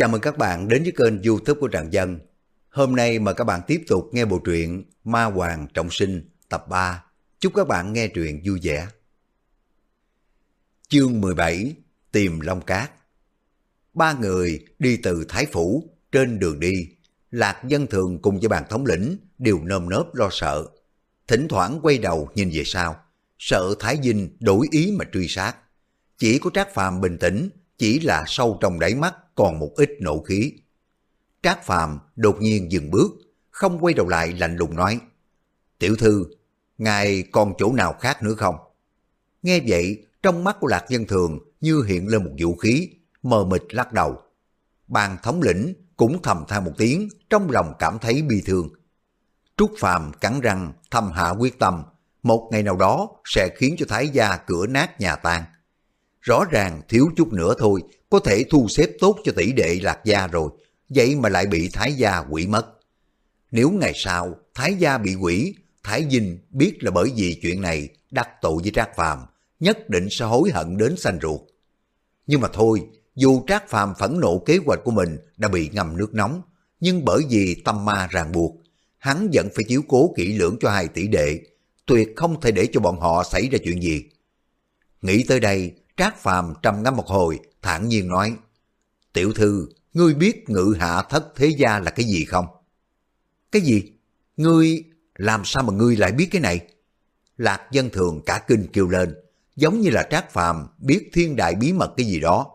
Chào mừng các bạn đến với kênh youtube của Tràng Dân. Hôm nay mời các bạn tiếp tục nghe bộ truyện Ma Hoàng Trọng Sinh tập 3. Chúc các bạn nghe truyện vui vẻ. Chương 17 Tìm Long Cát Ba người đi từ Thái Phủ, trên đường đi, Lạc Dân Thường cùng với bàn thống lĩnh đều nơm nớp lo sợ. Thỉnh thoảng quay đầu nhìn về sau, sợ Thái Dinh đổi ý mà truy sát. Chỉ có Trác Phàm bình tĩnh, chỉ là sâu trong đáy mắt còn một ít nộ khí. Trác Phàm đột nhiên dừng bước, không quay đầu lại lạnh lùng nói. Tiểu thư, ngài còn chỗ nào khác nữa không? Nghe vậy, trong mắt của Lạc Dân Thường như hiện lên một vũ khí, mờ mịt lắc đầu. Bàn thống lĩnh cũng thầm than một tiếng, trong lòng cảm thấy bi thương. Trúc Phàm cắn răng, thầm hạ quyết tâm, một ngày nào đó sẽ khiến cho Thái gia cửa nát nhà tan. Rõ ràng thiếu chút nữa thôi, có thể thu xếp tốt cho tỷ đệ lạc gia rồi, vậy mà lại bị Thái gia quỷ mất. Nếu ngày sau Thái gia bị quỷ, Thái Dinh biết là bởi vì chuyện này đắc tội với Trác Phàm nhất định sẽ hối hận đến xanh ruột. Nhưng mà thôi, dù Trác Phàm phẫn nộ kế hoạch của mình đã bị ngầm nước nóng, nhưng bởi vì tâm ma ràng buộc, hắn vẫn phải chiếu cố kỹ lưỡng cho hai tỷ đệ, tuyệt không thể để cho bọn họ xảy ra chuyện gì. Nghĩ tới đây, Trác Phàm trầm ngâm một hồi, thản nhiên nói, Tiểu thư, ngươi biết ngự hạ thất thế gia là cái gì không? Cái gì? Ngươi, làm sao mà ngươi lại biết cái này? Lạc dân thường cả kinh kêu lên, giống như là Trác Phàm biết thiên đại bí mật cái gì đó.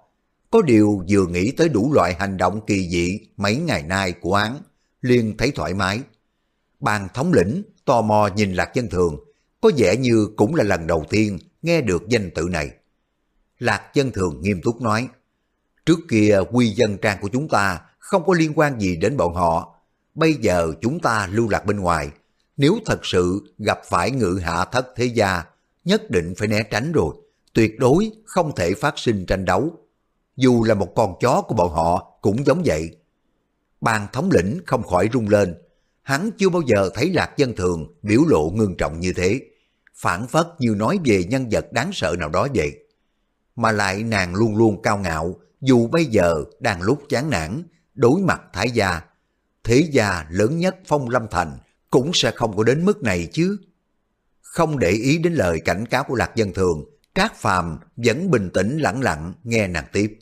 Có điều vừa nghĩ tới đủ loại hành động kỳ dị mấy ngày nay của án, liền thấy thoải mái. Bàn thống lĩnh tò mò nhìn Lạc Dân Thường, có vẻ như cũng là lần đầu tiên nghe được danh tự này. Lạc Dân Thường nghiêm túc nói, trước kia quy dân trang của chúng ta không có liên quan gì đến bọn họ, bây giờ chúng ta lưu lạc bên ngoài, nếu thật sự gặp phải ngự hạ thất thế gia, nhất định phải né tránh rồi, tuyệt đối không thể phát sinh tranh đấu. Dù là một con chó của bọn họ cũng giống vậy. Bàn thống lĩnh không khỏi rung lên, hắn chưa bao giờ thấy lạc dân thường biểu lộ ngưng trọng như thế, phản phất như nói về nhân vật đáng sợ nào đó vậy. Mà lại nàng luôn luôn cao ngạo, dù bây giờ đang lúc chán nản, đối mặt thái gia, thế gia lớn nhất phong lâm thành cũng sẽ không có đến mức này chứ. Không để ý đến lời cảnh cáo của lạc dân thường, Trác Phàm vẫn bình tĩnh lặng lặng nghe nàng tiếp.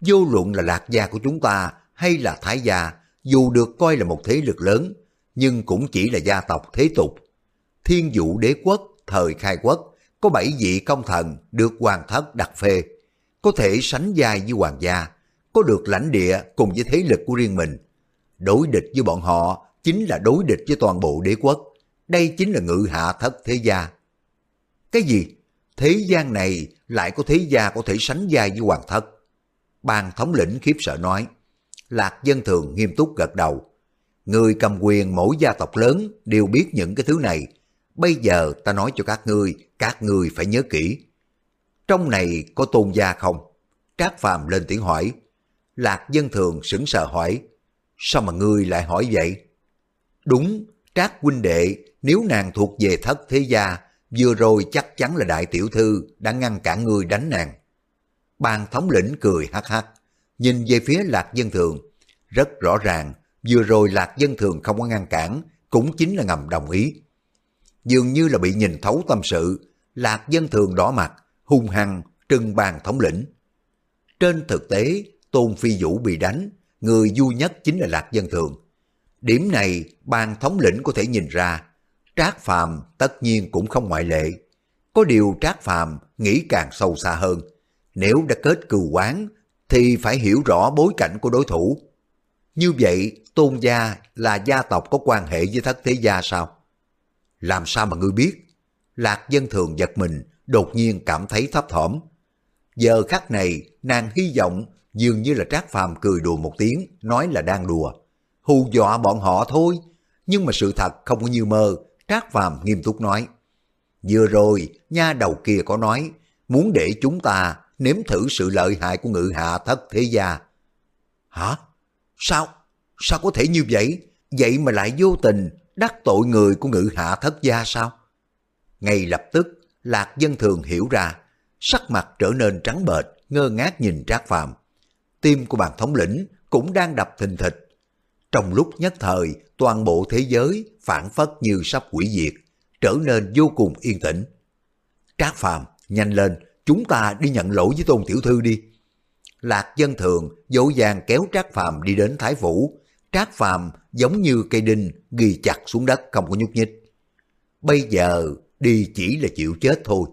Vô luận là lạc gia của chúng ta hay là thái gia, dù được coi là một thế lực lớn, nhưng cũng chỉ là gia tộc thế tục. Thiên vũ đế quốc, thời khai quốc, có bảy vị công thần được hoàng thất đặt phê, có thể sánh vai với hoàng gia, có được lãnh địa cùng với thế lực của riêng mình. Đối địch với bọn họ chính là đối địch với toàn bộ đế quốc. Đây chính là ngự hạ thất thế gia. Cái gì? Thế gian này lại có thế gia có thể sánh vai với hoàng thất. Bàn thống lĩnh khiếp sợ nói. Lạc dân thường nghiêm túc gật đầu. Người cầm quyền mỗi gia tộc lớn đều biết những cái thứ này. Bây giờ ta nói cho các ngươi, các ngươi phải nhớ kỹ. Trong này có tôn gia không? Trác Phàm lên tiếng hỏi. Lạc dân thường sững sờ hỏi. Sao mà ngươi lại hỏi vậy? Đúng, Trác huynh đệ, nếu nàng thuộc về thất thế gia, vừa rồi chắc chắn là đại tiểu thư đã ngăn cản ngươi đánh nàng. Ban thống lĩnh cười hắc hắc, nhìn về phía Lạc Dân Thường. Rất rõ ràng, vừa rồi Lạc Dân Thường không có ngăn cản, cũng chính là ngầm đồng ý. Dường như là bị nhìn thấu tâm sự, Lạc Dân Thường đỏ mặt, hung hăng, trưng bàn thống lĩnh. Trên thực tế, Tôn Phi Vũ bị đánh, người vui nhất chính là Lạc Dân Thường. Điểm này, ban thống lĩnh có thể nhìn ra, Trác Phàm tất nhiên cũng không ngoại lệ. Có điều Trác Phàm nghĩ càng sâu xa hơn. Nếu đã kết cừu quán, thì phải hiểu rõ bối cảnh của đối thủ. Như vậy, tôn gia là gia tộc có quan hệ với thất thế gia sao? Làm sao mà ngươi biết? Lạc dân thường giật mình, đột nhiên cảm thấy thấp thỏm. Giờ khắc này, nàng hy vọng dường như là Trác Phàm cười đùa một tiếng, nói là đang đùa. Hù dọa bọn họ thôi, nhưng mà sự thật không có như mơ, Trác Phàm nghiêm túc nói. Vừa rồi, nha đầu kia có nói, muốn để chúng ta nếm thử sự lợi hại của ngự hạ thất thế gia. Hả? Sao? Sao có thể như vậy? Vậy mà lại vô tình đắc tội người của ngự hạ thất gia sao? Ngay lập tức, Lạc Dân Thường hiểu ra, sắc mặt trở nên trắng bệch, ngơ ngác nhìn Trác Phàm. Tim của bàn thống lĩnh cũng đang đập thình thịch. Trong lúc nhất thời, toàn bộ thế giới phản phất như sắp hủy diệt, trở nên vô cùng yên tĩnh. Trác Phàm, nhanh lên, chúng ta đi nhận lỗi với Tôn Tiểu Thư đi. Lạc dân thường dỗ dàng kéo Trác Phàm đi đến Thái Phủ. Trác Phàm giống như cây đinh ghi chặt xuống đất không có nhúc nhích. Bây giờ đi chỉ là chịu chết thôi.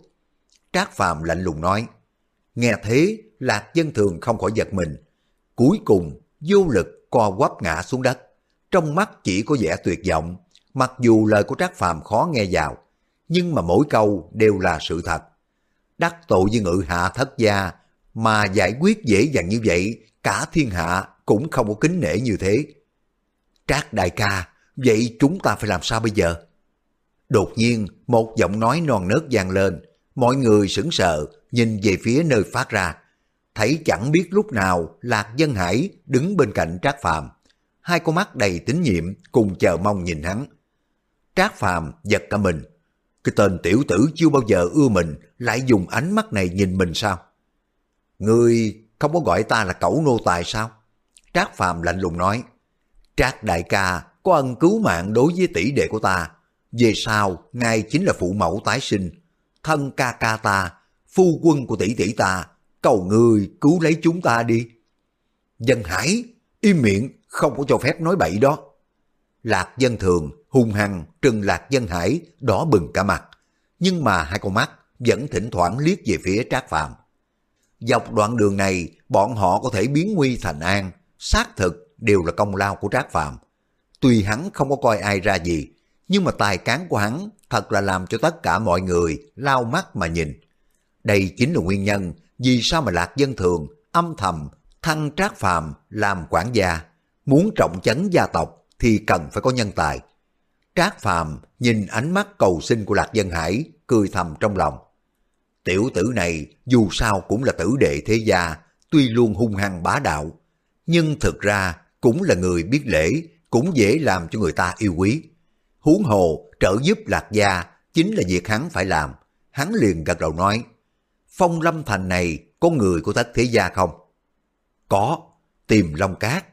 Trác Phàm lạnh lùng nói. Nghe thế, Lạc dân thường không khỏi giật mình. Cuối cùng, vô lực co quắp ngã xuống đất. Trong mắt chỉ có vẻ tuyệt vọng. Mặc dù lời của Trác Phàm khó nghe vào, nhưng mà mỗi câu đều là sự thật. Đắc tội với ngự hạ thất gia mà giải quyết dễ dàng như vậy, cả thiên hạ cũng không có kính nể như thế. Trác đại ca, vậy chúng ta phải làm sao bây giờ? Đột nhiên, một giọng nói non nớt vang lên, mọi người sững sờ, nhìn về phía nơi phát ra. Thấy chẳng biết lúc nào Lạc Dân Hải đứng bên cạnh Trác Phàm hai con mắt đầy tín nhiệm cùng chờ mong nhìn hắn. Trác Phàm giật cả mình. Cái tên tiểu tử chưa bao giờ ưa mình lại dùng ánh mắt này nhìn mình sao? Ngươi không có gọi ta là cẩu nô tài sao? Trác Phàm lạnh lùng nói. Trác đại ca có ân cứu mạng đối với tỷ đệ của ta. Về sau, ngài chính là phụ mẫu tái sinh. Thân ca ca ta, phu quân của tỷ tỷ ta, cầu người cứu lấy chúng ta đi. Dân Hải, im miệng, không có cho phép nói bậy đó. Lạc dân thường, hung hăng, trừng lạc dân hải, đỏ bừng cả mặt. Nhưng mà hai con mắt vẫn thỉnh thoảng liếc về phía Trác Phạm. Dọc đoạn đường này, bọn họ có thể biến nguy thành an, xác thực đều là công lao của Trác Phàm. Tuy hắn không có coi ai ra gì, nhưng mà tài cán của hắn thật là làm cho tất cả mọi người lao mắt mà nhìn. Đây chính là nguyên nhân vì sao mà Lạc Dân Thường âm thầm thăng Trác Phàm làm quản gia, muốn trọng chấn gia tộc thì cần phải có nhân tài. Trác Phàm nhìn ánh mắt cầu xin của Lạc Dân Hải, cười thầm trong lòng. Tiểu tử này dù sao cũng là tử đệ thế gia, tuy luôn hung hăng bá đạo, nhưng thực ra cũng là người biết lễ, cũng dễ làm cho người ta yêu quý. Huống hồ trợ giúp Lạc Gia chính là việc hắn phải làm. Hắn liền gật đầu nói, Phong Lâm Thành này có người của thất thế gia không? Có, tìm Long Cát.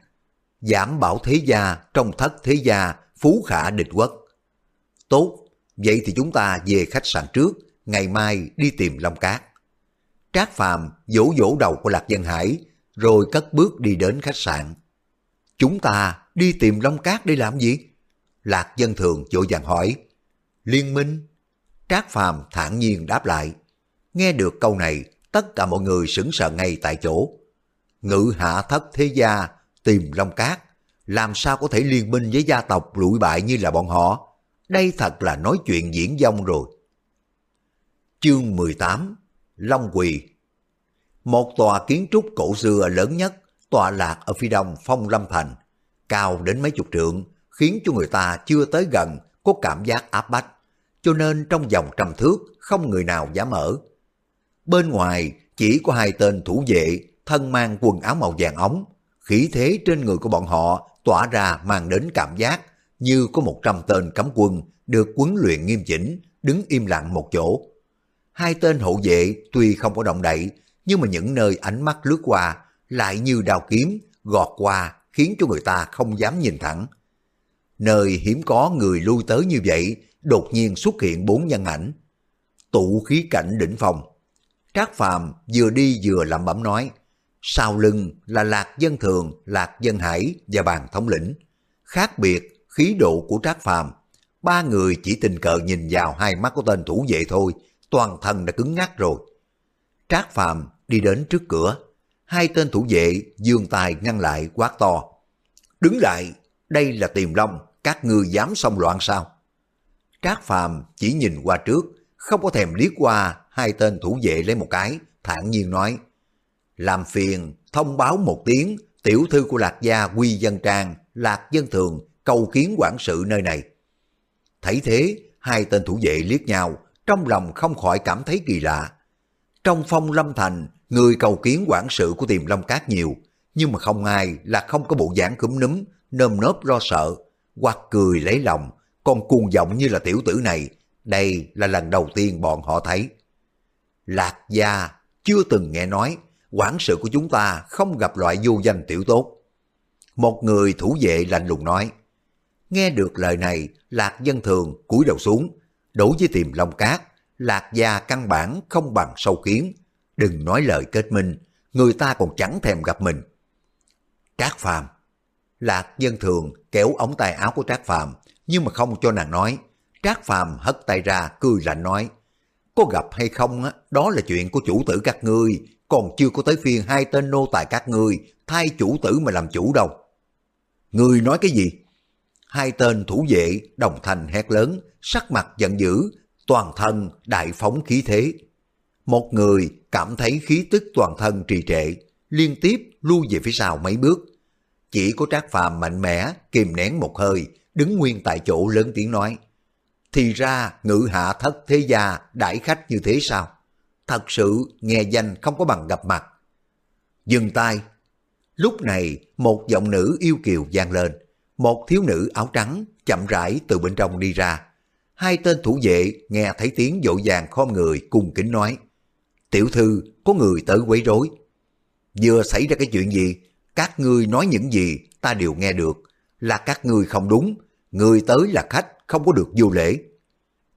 Giảm bảo thế gia trong thất thế gia phú khả địch quốc. Tốt, vậy thì chúng ta về khách sạn trước, ngày mai đi tìm Long Cát. Trác Phàm vỗ vỗ đầu của Lạc Dân Hải, rồi cất bước đi đến khách sạn. Chúng ta đi tìm Long Cát để làm gì? Lạc Dân Thường vội vàng hỏi. Liên minh? Trác Phàm thản nhiên đáp lại. Nghe được câu này, tất cả mọi người sững sờ ngay tại chỗ. Ngự hạ thất thế gia tìm Long Cát, làm sao có thể liên minh với gia tộc lụi bại như là bọn họ? Đây thật là nói chuyện diễn dông rồi. Chương 18 Long Quỳ Một tòa kiến trúc cổ xưa lớn nhất tọa lạc ở phía đông Phong Lâm Thành, cao đến mấy chục trượng, khiến cho người ta chưa tới gần có cảm giác áp bách, cho nên trong vòng trăm thước không người nào dám ở. Bên ngoài chỉ có hai tên thủ vệ thân mang quần áo màu vàng ống, khí thế trên người của bọn họ tỏa ra mang đến cảm giác như có một trăm tên cấm quân được huấn luyện nghiêm chỉnh, đứng im lặng một chỗ. Hai tên hộ vệ tuy không có động đậy, nhưng mà những nơi ánh mắt lướt qua lại như đào kiếm gọt qua khiến cho người ta không dám nhìn thẳng. Nơi hiếm có người lui tới như vậy, đột nhiên xuất hiện bốn nhân ảnh. Tụ khí cảnh đỉnh phòng Trác Phàm vừa đi vừa lẩm bẩm nói, sau lưng là Lạc Dân Thường, Lạc Dân Hải và bàn thống lĩnh. Khác biệt, khí độ của Trác Phàm ba người chỉ tình cờ nhìn vào hai mắt của tên thủ vệ thôi, toàn thân đã cứng ngắc rồi. Trác Phàm đi đến trước cửa, hai tên thủ vệ dương tài ngăn lại quát to. Đứng lại, đây là tiềm long, các ngươi dám xông loạn sao? Trác Phàm chỉ nhìn qua trước, không có thèm liếc qua hai tên thủ vệ lấy một cái, thản nhiên nói. Làm phiền, thông báo một tiếng, tiểu thư của Lạc Gia Quy Dân Trang, Lạc Dân Thường, cầu kiến quản sự nơi này. Thấy thế, hai tên thủ vệ liếc nhau, trong lòng không khỏi cảm thấy kỳ lạ. Trong phong lâm thành, người cầu kiến quản sự của tiềm long cát nhiều, nhưng mà không ai là không có bộ dáng cúm núm, nơm nớp lo sợ, hoặc cười lấy lòng, còn cuồng giọng như là tiểu tử này, đây là lần đầu tiên bọn họ thấy. Lạc gia chưa từng nghe nói, quản sự của chúng ta không gặp loại vô danh tiểu tốt. Một người thủ vệ lạnh lùng nói. Nghe được lời này, Lạc Dân Thường cúi đầu xuống. Đối với tiềm Long Cát, Lạc gia căn bản không bằng sâu kiến. Đừng nói lời kết minh, người ta còn chẳng thèm gặp mình. Trác Phàm Lạc Dân Thường kéo ống tay áo của Trác Phàm nhưng mà không cho nàng nói. Trác Phàm hất tay ra cười lạnh nói có gặp hay không á, đó là chuyện của chủ tử các ngươi, còn chưa có tới phiên hai tên nô tài các ngươi thay chủ tử mà làm chủ đâu. Ngươi nói cái gì? Hai tên thủ vệ đồng thanh hét lớn, sắc mặt giận dữ, toàn thân đại phóng khí thế. Một người cảm thấy khí tức toàn thân trì trệ, liên tiếp lui về phía sau mấy bước. Chỉ có Trác Phàm mạnh mẽ, kìm nén một hơi, đứng nguyên tại chỗ lớn tiếng nói. Thì ra ngự hạ thất thế gia đãi khách như thế sao? Thật sự nghe danh không có bằng gặp mặt. Dừng tay. Lúc này một giọng nữ yêu kiều vang lên. Một thiếu nữ áo trắng chậm rãi từ bên trong đi ra. Hai tên thủ vệ nghe thấy tiếng dội vàng khom người cùng kính nói. Tiểu thư, có người tới quấy rối. Vừa xảy ra cái chuyện gì, các ngươi nói những gì ta đều nghe được. Là các ngươi không đúng, người tới là khách, không có được vô lễ.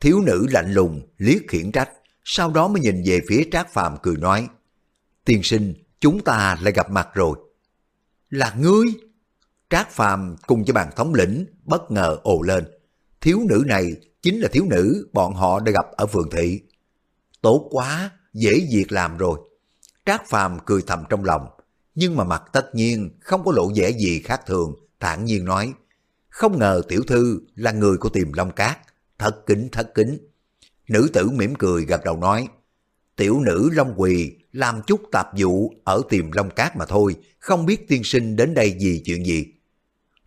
Thiếu nữ lạnh lùng, liếc khiển trách, sau đó mới nhìn về phía Trác Phàm cười nói. Tiên sinh, chúng ta lại gặp mặt rồi. Là ngươi? Trác Phàm cùng với bàn thống lĩnh bất ngờ ồ lên. Thiếu nữ này chính là thiếu nữ bọn họ đã gặp ở phường thị. Tốt quá, dễ việc làm rồi. Trác Phàm cười thầm trong lòng, nhưng mà mặt tất nhiên không có lộ vẻ gì khác thường, thản nhiên nói. Không ngờ tiểu thư là người của tiềm long cát, thật kính thật kính. Nữ tử mỉm cười gật đầu nói, tiểu nữ Long Quỳ làm chút tạp vụ ở tiềm Long Cát mà thôi, không biết tiên sinh đến đây vì chuyện gì.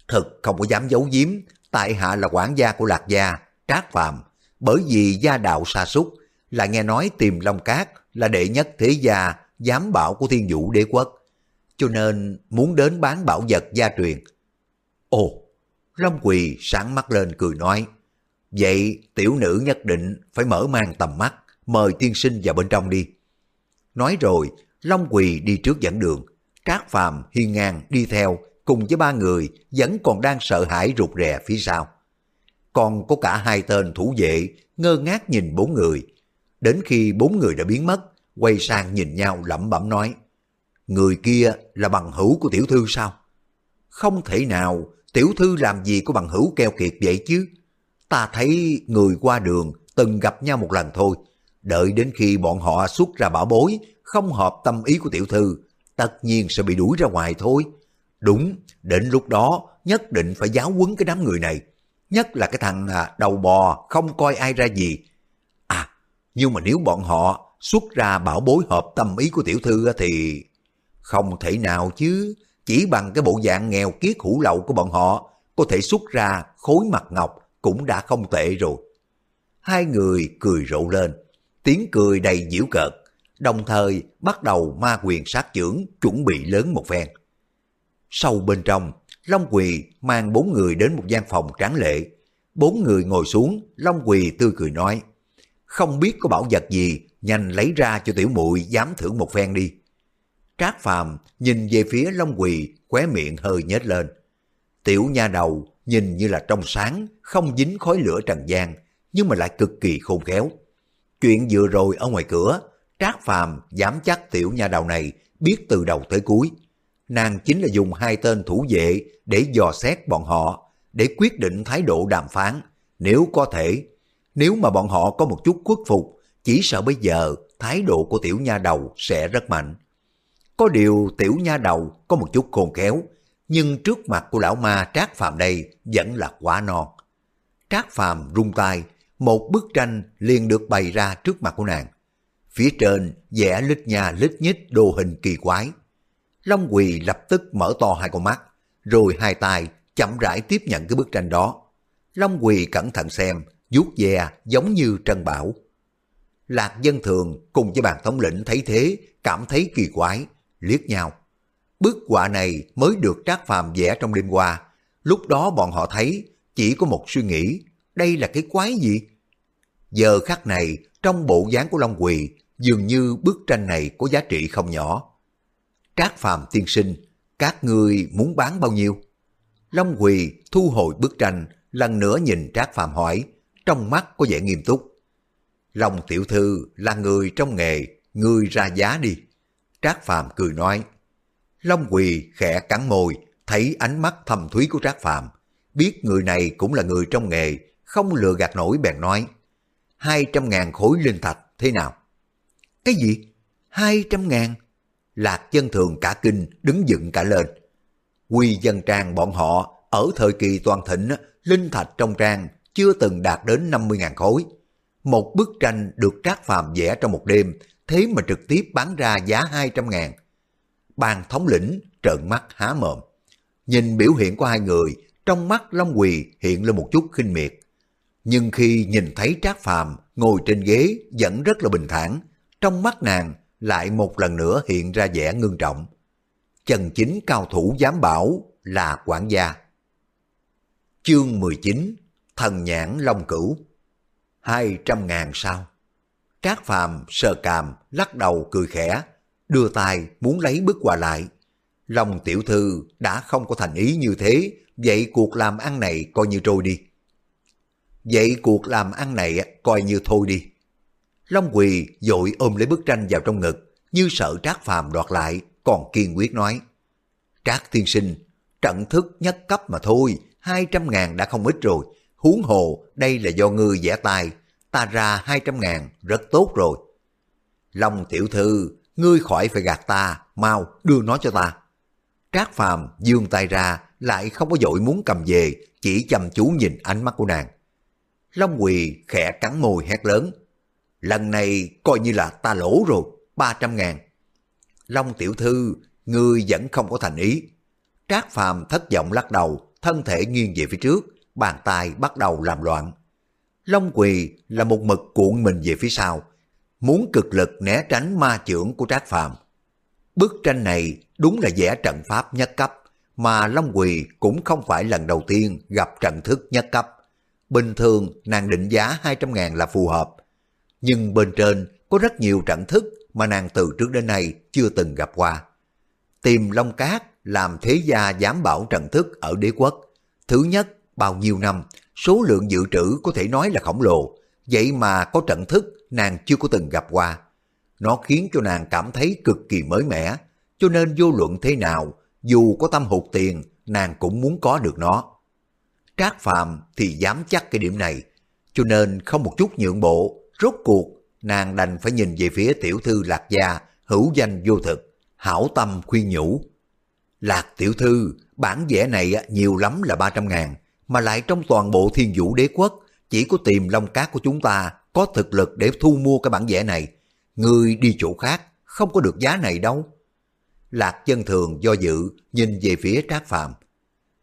Thật không có dám giấu giếm, tại hạ là quản gia của Lạc Gia, Trác Phàm bởi vì gia đạo sa sút là nghe nói tìm Long Cát là đệ nhất thế gia giám bảo của thiên vũ đế quốc, cho nên muốn đến bán bảo vật gia truyền. Ồ, Long Quỳ sáng mắt lên cười nói, vậy tiểu nữ nhất định phải mở mang tầm mắt, mời tiên sinh vào bên trong đi. Nói rồi, Long Quỳ đi trước dẫn đường, Trác Phàm hiên ngang đi theo cùng với ba người vẫn còn đang sợ hãi rụt rè phía sau. Còn có cả hai tên thủ vệ ngơ ngác nhìn bốn người. Đến khi bốn người đã biến mất, quay sang nhìn nhau lẩm bẩm nói, người kia là bằng hữu của tiểu thư sao? Không thể nào, tiểu thư làm gì có bằng hữu keo kiệt vậy chứ? Ta thấy người qua đường từng gặp nhau một lần thôi, đợi đến khi bọn họ xuất ra bảo bối, không hợp tâm ý của tiểu thư, tất nhiên sẽ bị đuổi ra ngoài thôi. Đúng, đến lúc đó nhất định phải giáo huấn cái đám người này, nhất là cái thằng à, đầu bò không coi ai ra gì. Nhưng mà nếu bọn họ xuất ra bảo bối hợp tâm ý của tiểu thư thì không thể nào chứ, chỉ bằng cái bộ dạng nghèo kiết hủ lậu của bọn họ có thể xuất ra khối mặt ngọc cũng đã không tệ rồi. Hai người cười rộ lên, tiếng cười đầy giễu cợt, đồng thời bắt đầu ma quyền sát trưởng chuẩn bị lớn một phen. Sâu bên trong, Long Quỳ mang bốn người đến một gian phòng tráng lệ. Bốn người ngồi xuống, Long Quỳ tươi cười nói, không biết có bảo vật gì, nhanh lấy ra cho tiểu muội dám thưởng một phen đi. Trác Phàm nhìn về phía Long Quỳ, khóe miệng hơi nhếch lên. Tiểu nha đầu nhìn như là trong sáng, không dính khói lửa trần gian, nhưng mà lại cực kỳ khôn khéo. Chuyện vừa rồi ở ngoài cửa, Trác Phàm dám chắc tiểu nha đầu này biết từ đầu tới cuối. Nàng chính là dùng hai tên thủ vệ để dò xét bọn họ, để quyết định thái độ đàm phán. Nếu có thể, nếu mà bọn họ có một chút khuất phục, chỉ sợ bây giờ thái độ của tiểu nha đầu sẽ rất mạnh. Có điều tiểu nha đầu có một chút khôn khéo, nhưng trước mặt của lão ma Trác Phàm đây vẫn là quá non. Trác Phàm rung tay, một bức tranh liền được bày ra trước mặt của nàng. Phía trên vẽ lít nha lít nhít đồ hình kỳ quái. Long Quỳ lập tức mở to hai con mắt, rồi hai tay chậm rãi tiếp nhận cái bức tranh đó. Long Quỳ cẩn thận xem, vuốt dè giống như trần bảo. Lạc dân thường cùng với bàn thống lĩnh thấy thế, cảm thấy kỳ quái, liếc nhau. Bức họa này mới được Trác Phàm vẽ trong đêm qua. Lúc đó bọn họ thấy chỉ có một suy nghĩ, đây là cái quái gì? Giờ khắc này, trong bộ dáng của Long Quỳ, dường như bức tranh này có giá trị không nhỏ. Trác Phàm tiên sinh, các ngươi muốn bán bao nhiêu? Long Quỳ thu hồi bức tranh, lần nữa nhìn Trác Phàm hỏi, trong mắt có vẻ nghiêm túc. Long tiểu thư là người trong nghề, ngươi ra giá đi. Trác Phàm cười nói. Long Quỳ khẽ cắn môi, thấy ánh mắt thầm thúy của Trác Phàm, biết người này cũng là người trong nghề, không lừa gạt nổi bèn nói. Hai trăm ngàn khối linh thạch thế nào? Cái gì? Hai trăm ngàn? Lạc dân thường cả kinh đứng dựng cả lên. Quy dân trang bọn họ ở thời kỳ toàn thịnh, linh thạch trong trang chưa từng đạt đến 50.000 khối. Một bức tranh được Trác Phàm vẽ trong một đêm, thế mà trực tiếp bán ra giá 200 ngàn. Bàn thống lĩnh trợn mắt há mồm. Nhìn biểu hiện của hai người, trong mắt Long Quỳ hiện lên một chút khinh miệt. Nhưng khi nhìn thấy Trác Phàm ngồi trên ghế vẫn rất là bình thản, trong mắt nàng lại một lần nữa hiện ra vẻ ngưng trọng. Chân chính cao thủ giám bảo là quản gia. Chương 19 Thần nhãn Long Cửu Hai trăm ngàn sao? Trác Phàm sờ càm, lắc đầu cười khẽ, đưa tay muốn lấy bức quà lại. Long tiểu thư đã không có thành ý như thế, vậy cuộc làm ăn này coi như trôi đi. Vậy cuộc làm ăn này coi như thôi đi. Long Quỳ dội ôm lấy bức tranh vào trong ngực, như sợ Trác Phàm đoạt lại, còn kiên quyết nói. Trác tiên sinh, trận thức nhất cấp mà thôi, hai trăm ngàn đã không ít rồi. Huống hồ, đây là do ngươi vẽ tài, ta ra hai trăm ngàn, rất tốt rồi. Long tiểu thư, ngươi khỏi phải gạt ta, mau đưa nó cho ta. Trác Phàm dương tay ra, lại không có dội muốn cầm về, chỉ chăm chú nhìn ánh mắt của nàng. Long Quỳ khẽ cắn môi hét lớn. Lần này coi như là ta lỗ rồi, ba trăm ngàn. Long tiểu thư, ngươi vẫn không có thành ý. Trác Phàm thất vọng lắc đầu, thân thể nghiêng về phía trước, bàn tay bắt đầu làm loạn. Long Quỳ là một mực cuộn mình về phía sau, muốn cực lực né tránh ma trưởng của Trác Phàm. Bức tranh này đúng là vẽ trận pháp nhất cấp, mà Long Quỳ cũng không phải lần đầu tiên gặp trận thức nhất cấp. Bình thường nàng định giá 200 ngàn là phù hợp, nhưng bên trên có rất nhiều trận thức mà nàng từ trước đến nay chưa từng gặp qua. Tìm Long Cát làm thế gia giám bảo trận thức ở đế quốc. Thứ nhất, bao nhiêu năm, số lượng dự trữ có thể nói là khổng lồ, vậy mà có trận thức nàng chưa có từng gặp qua. Nó khiến cho nàng cảm thấy cực kỳ mới mẻ, cho nên vô luận thế nào, dù có tâm hụt tiền, nàng cũng muốn có được nó. Trác Phàm thì dám chắc cái điểm này, cho nên không một chút nhượng bộ, rốt cuộc nàng đành phải nhìn về phía tiểu thư lạc gia, hữu danh vô thực, hảo tâm khuyên nhủ. Lạc tiểu thư, bản vẽ này nhiều lắm là 300 ngàn, mà lại trong toàn bộ thiên vũ đế quốc, chỉ có tìm long cát của chúng ta có thực lực để thu mua cái bản vẽ này. Người đi chỗ khác, không có được giá này đâu. Lạc chân thường do dự, nhìn về phía trác phàm.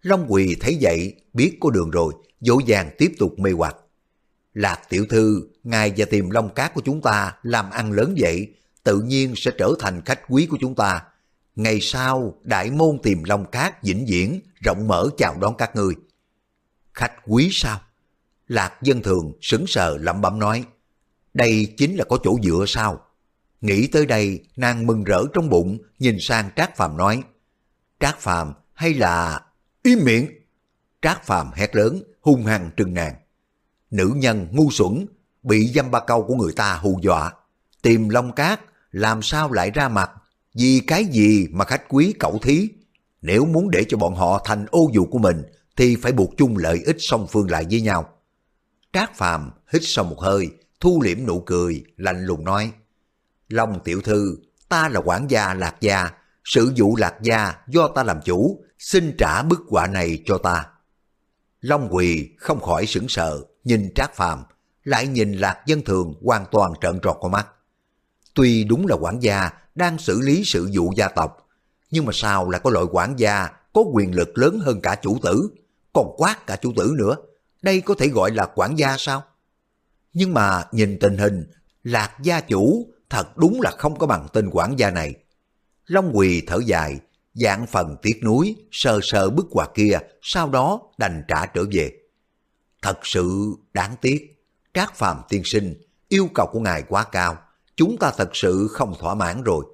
Long quỳ thấy vậy, biết có đường rồi, dỗ dàng tiếp tục mê hoặc. Lạc tiểu thư, ngài và tìm long cát của chúng ta làm ăn lớn vậy, tự nhiên sẽ trở thành khách quý của chúng ta. Ngày sau, đại môn tìm long cát vĩnh viễn, rộng mở chào đón các ngươi. Khách quý sao? Lạc dân thường sững sờ lẩm bẩm nói, đây chính là có chỗ dựa sao? Nghĩ tới đây, nàng mừng rỡ trong bụng, nhìn sang Trác Phàm nói, Trác Phàm hay là... Im miệng! Trác Phàm hét lớn, hung hăng trừng nàng. Nữ nhân ngu xuẩn, bị dâm ba câu của người ta hù dọa. Tìm Long Cát, làm sao lại ra mặt? Vì cái gì mà khách quý cậu thí? Nếu muốn để cho bọn họ thành ô dù của mình, thì phải buộc chung lợi ích song phương lại với nhau. Trác Phàm hít sâu một hơi, thu liễm nụ cười, lạnh lùng nói. Long tiểu thư, ta là quản gia lạc gia, sự vụ lạc gia do ta làm chủ, xin trả bức quả này cho ta. Long quỳ không khỏi sững sờ, nhìn Trác Phàm lại nhìn Lạc Dân Thường hoàn toàn trợn trọt con mắt. Tuy đúng là quản gia đang xử lý sự vụ gia tộc, nhưng mà sao lại có loại quản gia có quyền lực lớn hơn cả chủ tử, còn quát cả chủ tử nữa. Đây có thể gọi là quản gia sao? Nhưng mà nhìn tình hình, Lạc gia chủ thật đúng là không có bằng tên quản gia này. Long Quỳ thở dài, dạng phần tiếc núi, sờ sờ bức quà kia, sau đó đành trả trở về. Thật sự đáng tiếc, Trác Phàm tiên sinh, yêu cầu của ngài quá cao, chúng ta thật sự không thỏa mãn rồi.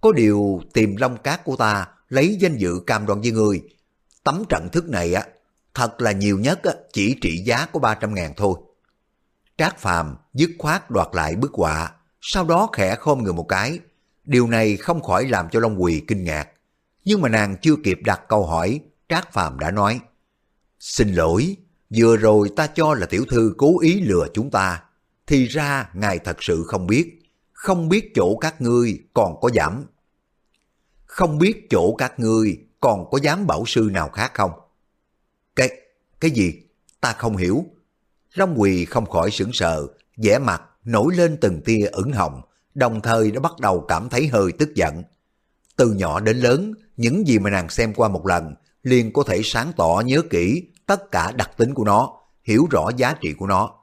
Có điều tìm long cát của ta lấy danh dự cam đoan với người. Tấm trận thức này á, thật là nhiều nhất chỉ trị giá có 300 ngàn thôi. Trác Phàm dứt khoát đoạt lại bức họa, sau đó khẽ khom người một cái. Điều này không khỏi làm cho Long Quỳ kinh ngạc. Nhưng mà nàng chưa kịp đặt câu hỏi, Trác Phàm đã nói. Xin lỗi, vừa rồi ta cho là tiểu thư cố ý lừa chúng ta. Thì ra ngài thật sự không biết, không biết chỗ các ngươi còn có giảm. Không biết chỗ các ngươi còn có dám bảo sư nào khác không? Cái, gì? Ta không hiểu. Long Quỳ không khỏi sững sờ, vẻ mặt nổi lên từng tia ửng hồng, đồng thời đã bắt đầu cảm thấy hơi tức giận. Từ nhỏ đến lớn, những gì mà nàng xem qua một lần, liền có thể sáng tỏ nhớ kỹ tất cả đặc tính của nó, hiểu rõ giá trị của nó.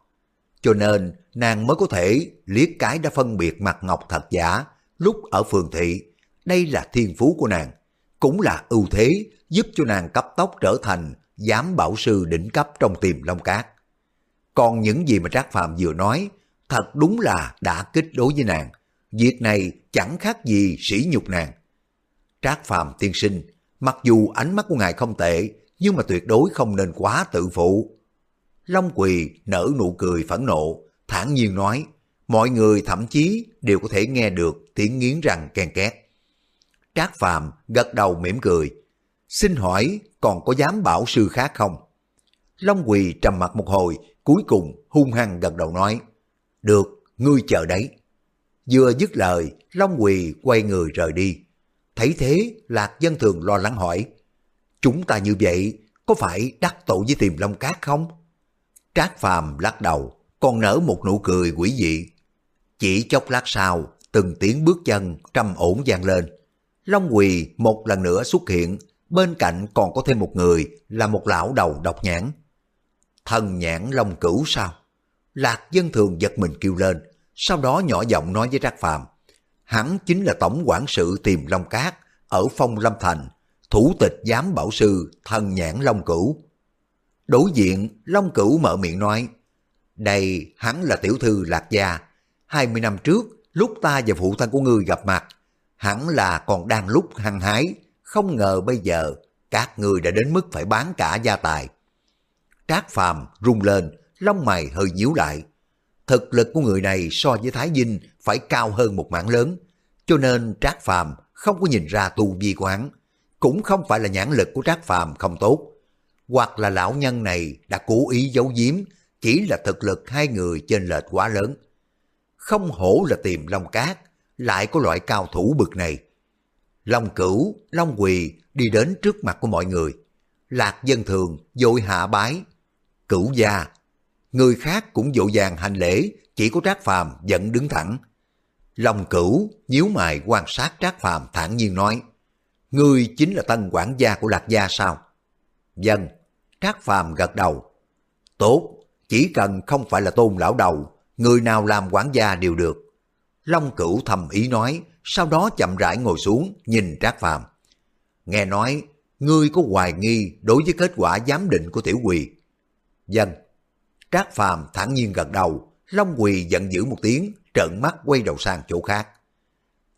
Cho nên, nàng mới có thể liếc cái đã phân biệt mặt ngọc thật giả lúc ở phường thị. Đây là thiên phú của nàng, cũng là ưu thế giúp cho nàng cấp tốc trở thành giám bảo sư đỉnh cấp trong tiềm long cát. Còn những gì mà Trác Phạm vừa nói, thật đúng là đã kích đối với nàng. Việc này chẳng khác gì sỉ nhục nàng. Trác Phạm tiên sinh, mặc dù ánh mắt của ngài không tệ, nhưng mà tuyệt đối không nên quá tự phụ. Long Quỳ nở nụ cười phẫn nộ, thản nhiên nói, mọi người thậm chí đều có thể nghe được tiếng nghiến răng ken két. Trác Phàm gật đầu mỉm cười, xin hỏi còn có dám bảo sư khác không? Long Quỳ trầm mặt một hồi, cuối cùng hung hăng gật đầu nói, được, ngươi chờ đấy. Vừa dứt lời, Long Quỳ quay người rời đi. Thấy thế, Lạc Dân Thường lo lắng hỏi, chúng ta như vậy có phải đắc tội với tìm Long Cát không? Trác Phàm lắc đầu, còn nở một nụ cười quỷ dị. Chỉ chốc lát sau, từng tiếng bước chân trầm ổn vang lên. Long Quỳ một lần nữa xuất hiện, bên cạnh còn có thêm một người là một lão đầu độc nhãn. Thần nhãn Long Cửu sao? Lạc dân thường giật mình kêu lên, sau đó nhỏ giọng nói với Trác Phàm hắn chính là tổng quản sự tìm Long Cát ở Phong Lâm Thành, thủ tịch giám bảo sư thần nhãn Long Cửu. Đối diện, Long Cửu mở miệng nói, đây hắn là tiểu thư Lạc Gia, 20 năm trước lúc ta và phụ thân của ngươi gặp mặt, hắn là còn đang lúc hăng hái, không ngờ bây giờ các người đã đến mức phải bán cả gia tài. Trác Phàm rung lên, lông mày hơi nhíu lại. Thực lực của người này so với Thái Dinh phải cao hơn một mảng lớn, cho nên Trác Phàm không có nhìn ra tu vi của hắn, cũng không phải là nhãn lực của Trác Phàm không tốt, hoặc là lão nhân này đã cố ý giấu giếm, chỉ là thực lực hai người trên lệch quá lớn. Không hổ là tìm Long Cát, lại có loại cao thủ bực này. Long Cửu, Long Quỳ đi đến trước mặt của mọi người. Lạc dân thường dội hạ bái. Cửu gia, người khác cũng dội vàng hành lễ, chỉ có Trác Phàm vẫn đứng thẳng. Long Cửu nhíu mày quan sát Trác Phàm thản nhiên nói, Ngươi chính là tân quản gia của Lạc gia sao? Dân, Trác Phàm gật đầu. Tốt, chỉ cần không phải là tôn lão đầu, người nào làm quản gia đều được. Long Cửu thầm ý nói, sau đó chậm rãi ngồi xuống, nhìn Trác Phàm. Nghe nói, ngươi có hoài nghi đối với kết quả giám định của tiểu quỳ. Dân. Trác Phàm thản nhiên gật đầu, Long Quỳ giận dữ một tiếng, trợn mắt quay đầu sang chỗ khác.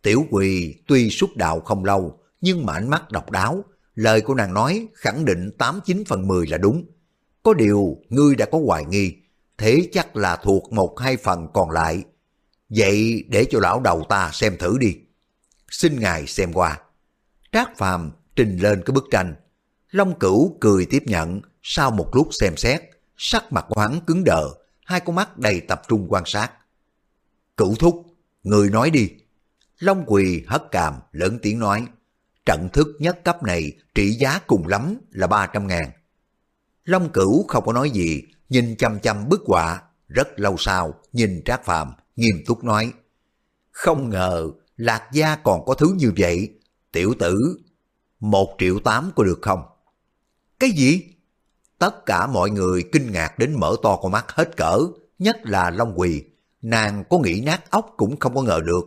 Tiểu Quỳ tuy xuất đạo không lâu, nhưng mà ánh mắt độc đáo, lời của nàng nói khẳng định 89 phần 10 là đúng. Có điều, ngươi đã có hoài nghi, thế chắc là thuộc một hai phần còn lại. Vậy để cho lão đầu ta xem thử đi. Xin ngài xem qua. Trác Phàm trình lên cái bức tranh. Long Cửu cười tiếp nhận, sau một lúc xem xét, sắc mặt của hắn cứng đờ, hai con mắt đầy tập trung quan sát. Cửu thúc, người nói đi. Long Quỳ hất càm, lớn tiếng nói. Trận thức nhất cấp này trị giá cùng lắm là 300 ngàn. Long Cửu không có nói gì, nhìn chăm chăm bức họa, rất lâu sau nhìn Trác Phàm nghiêm túc nói. Không ngờ Lạc Gia còn có thứ như vậy, tiểu tử, một triệu tám có được không? Cái gì? Tất cả mọi người kinh ngạc đến mở to con mắt hết cỡ, nhất là Long Quỳ. Nàng có nghĩ nát óc cũng không có ngờ được.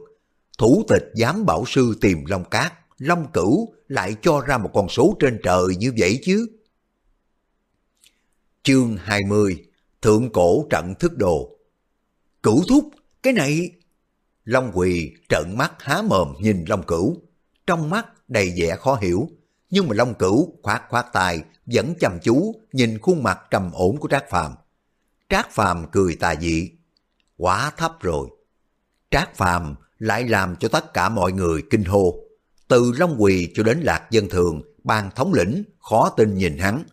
Thủ tịch giám bảo sư tìm Long Cát, Long Cửu lại cho ra một con số trên trời như vậy chứ. Chương 20 Thượng cổ trận thức đồ Cửu thúc, cái này... Long Quỳ trợn mắt há mồm nhìn Long Cửu. Trong mắt đầy vẻ khó hiểu. Nhưng mà Long Cửu khoát khoát tài vẫn chăm chú nhìn khuôn mặt trầm ổn của Trác Phàm. Trác Phàm cười tà dị. Quá thấp rồi. Trác Phàm lại làm cho tất cả mọi người kinh hô. Từ Long Quỳ cho đến Lạc Dân Thường, ban thống lĩnh, khó tin nhìn hắn.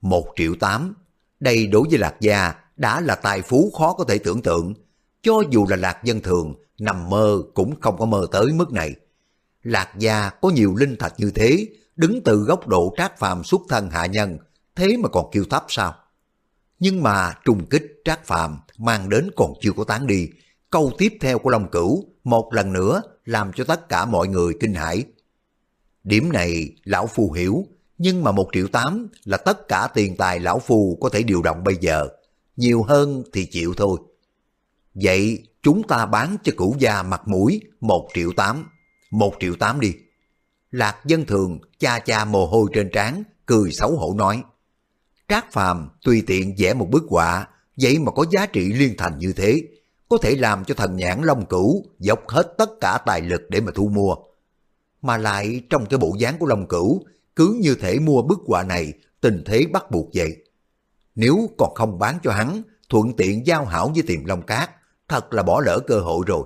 Một triệu tám, đây đối với Lạc Gia đã là tài phú khó có thể tưởng tượng. Cho dù là Lạc Dân Thường, nằm mơ cũng không có mơ tới mức này. Lạc Gia có nhiều linh thạch như thế, đứng từ góc độ trác phàm xuất thân hạ nhân, thế mà còn kêu thấp sao? Nhưng mà trùng kích trác phàm mang đến còn chưa có tán đi, câu tiếp theo của Long Cửu một lần nữa làm cho tất cả mọi người kinh hãi. Điểm này lão phu hiểu, nhưng mà một triệu tám là tất cả tiền tài lão phu có thể điều động bây giờ, nhiều hơn thì chịu thôi. Vậy chúng ta bán cho cửu gia mặt mũi một triệu tám, một triệu tám đi. Lạc dân thường cha cha mồ hôi trên trán, cười xấu hổ nói. Trác Phàm tùy tiện vẽ một bức họa, vậy mà có giá trị liên thành như thế, có thể làm cho thần nhãn long cửu dốc hết tất cả tài lực để mà thu mua. Mà lại trong cái bộ dáng của long cửu, cứ như thể mua bức họa này, tình thế bắt buộc vậy. Nếu còn không bán cho hắn, thuận tiện giao hảo với tiềm long cát, thật là bỏ lỡ cơ hội rồi.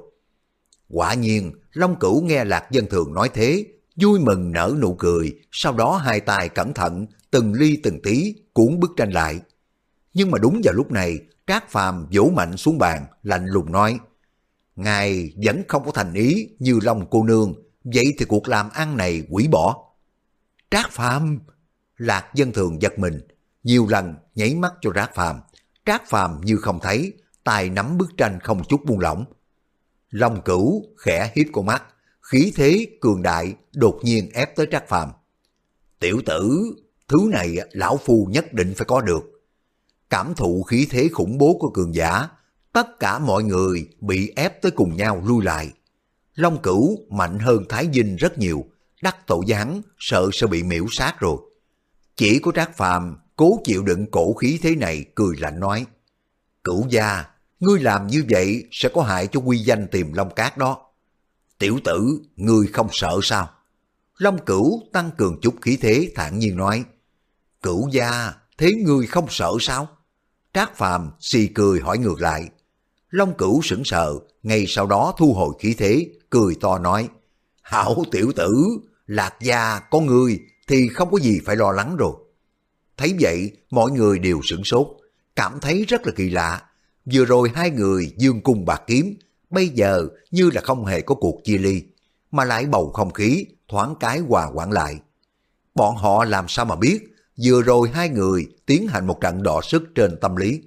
Quả nhiên, Long Cửu nghe Lạc Dân Thường nói thế, vui mừng nở nụ cười, sau đó hai tay cẩn thận, từng ly từng tí, cuốn bức tranh lại. Nhưng mà đúng vào lúc này, Trác Phàm vỗ mạnh xuống bàn, lạnh lùng nói, Ngài vẫn không có thành ý như Long cô nương, vậy thì cuộc làm ăn này quỷ bỏ. Trác Phàm Lạc Dân Thường giật mình, nhiều lần nhảy mắt cho Trác Phàm Trác Phàm như không thấy, tay nắm bức tranh không chút buông lỏng. Long cửu khẽ hiếp con mắt, khí thế cường đại đột nhiên ép tới Trác Phàm. Tiểu tử, thứ này lão phu nhất định phải có được. Cảm thụ khí thế khủng bố của cường giả, tất cả mọi người bị ép tới cùng nhau lui lại. Long cửu mạnh hơn Thái Dinh rất nhiều, đắc tội gián sợ sẽ bị miễu sát rồi. Chỉ có Trác Phàm cố chịu đựng cổ khí thế này cười lạnh nói. Cửu gia, ngươi làm như vậy sẽ có hại cho quy danh tìm Long Cát đó. Tiểu tử, ngươi không sợ sao? Long Cửu tăng cường chút khí thế thản nhiên nói. Cửu gia, thế ngươi không sợ sao? Trác Phàm xì cười hỏi ngược lại. Long Cửu sững sờ, ngay sau đó thu hồi khí thế, cười to nói. Hảo tiểu tử, lạc gia có ngươi thì không có gì phải lo lắng rồi. Thấy vậy, mọi người đều sửng sốt, cảm thấy rất là kỳ lạ. Vừa rồi hai người dương cung bạc kiếm, bây giờ như là không hề có cuộc chia ly, mà lại bầu không khí thoáng cái hòa quản lại. Bọn họ làm sao mà biết, vừa rồi hai người tiến hành một trận đọ sức trên tâm lý.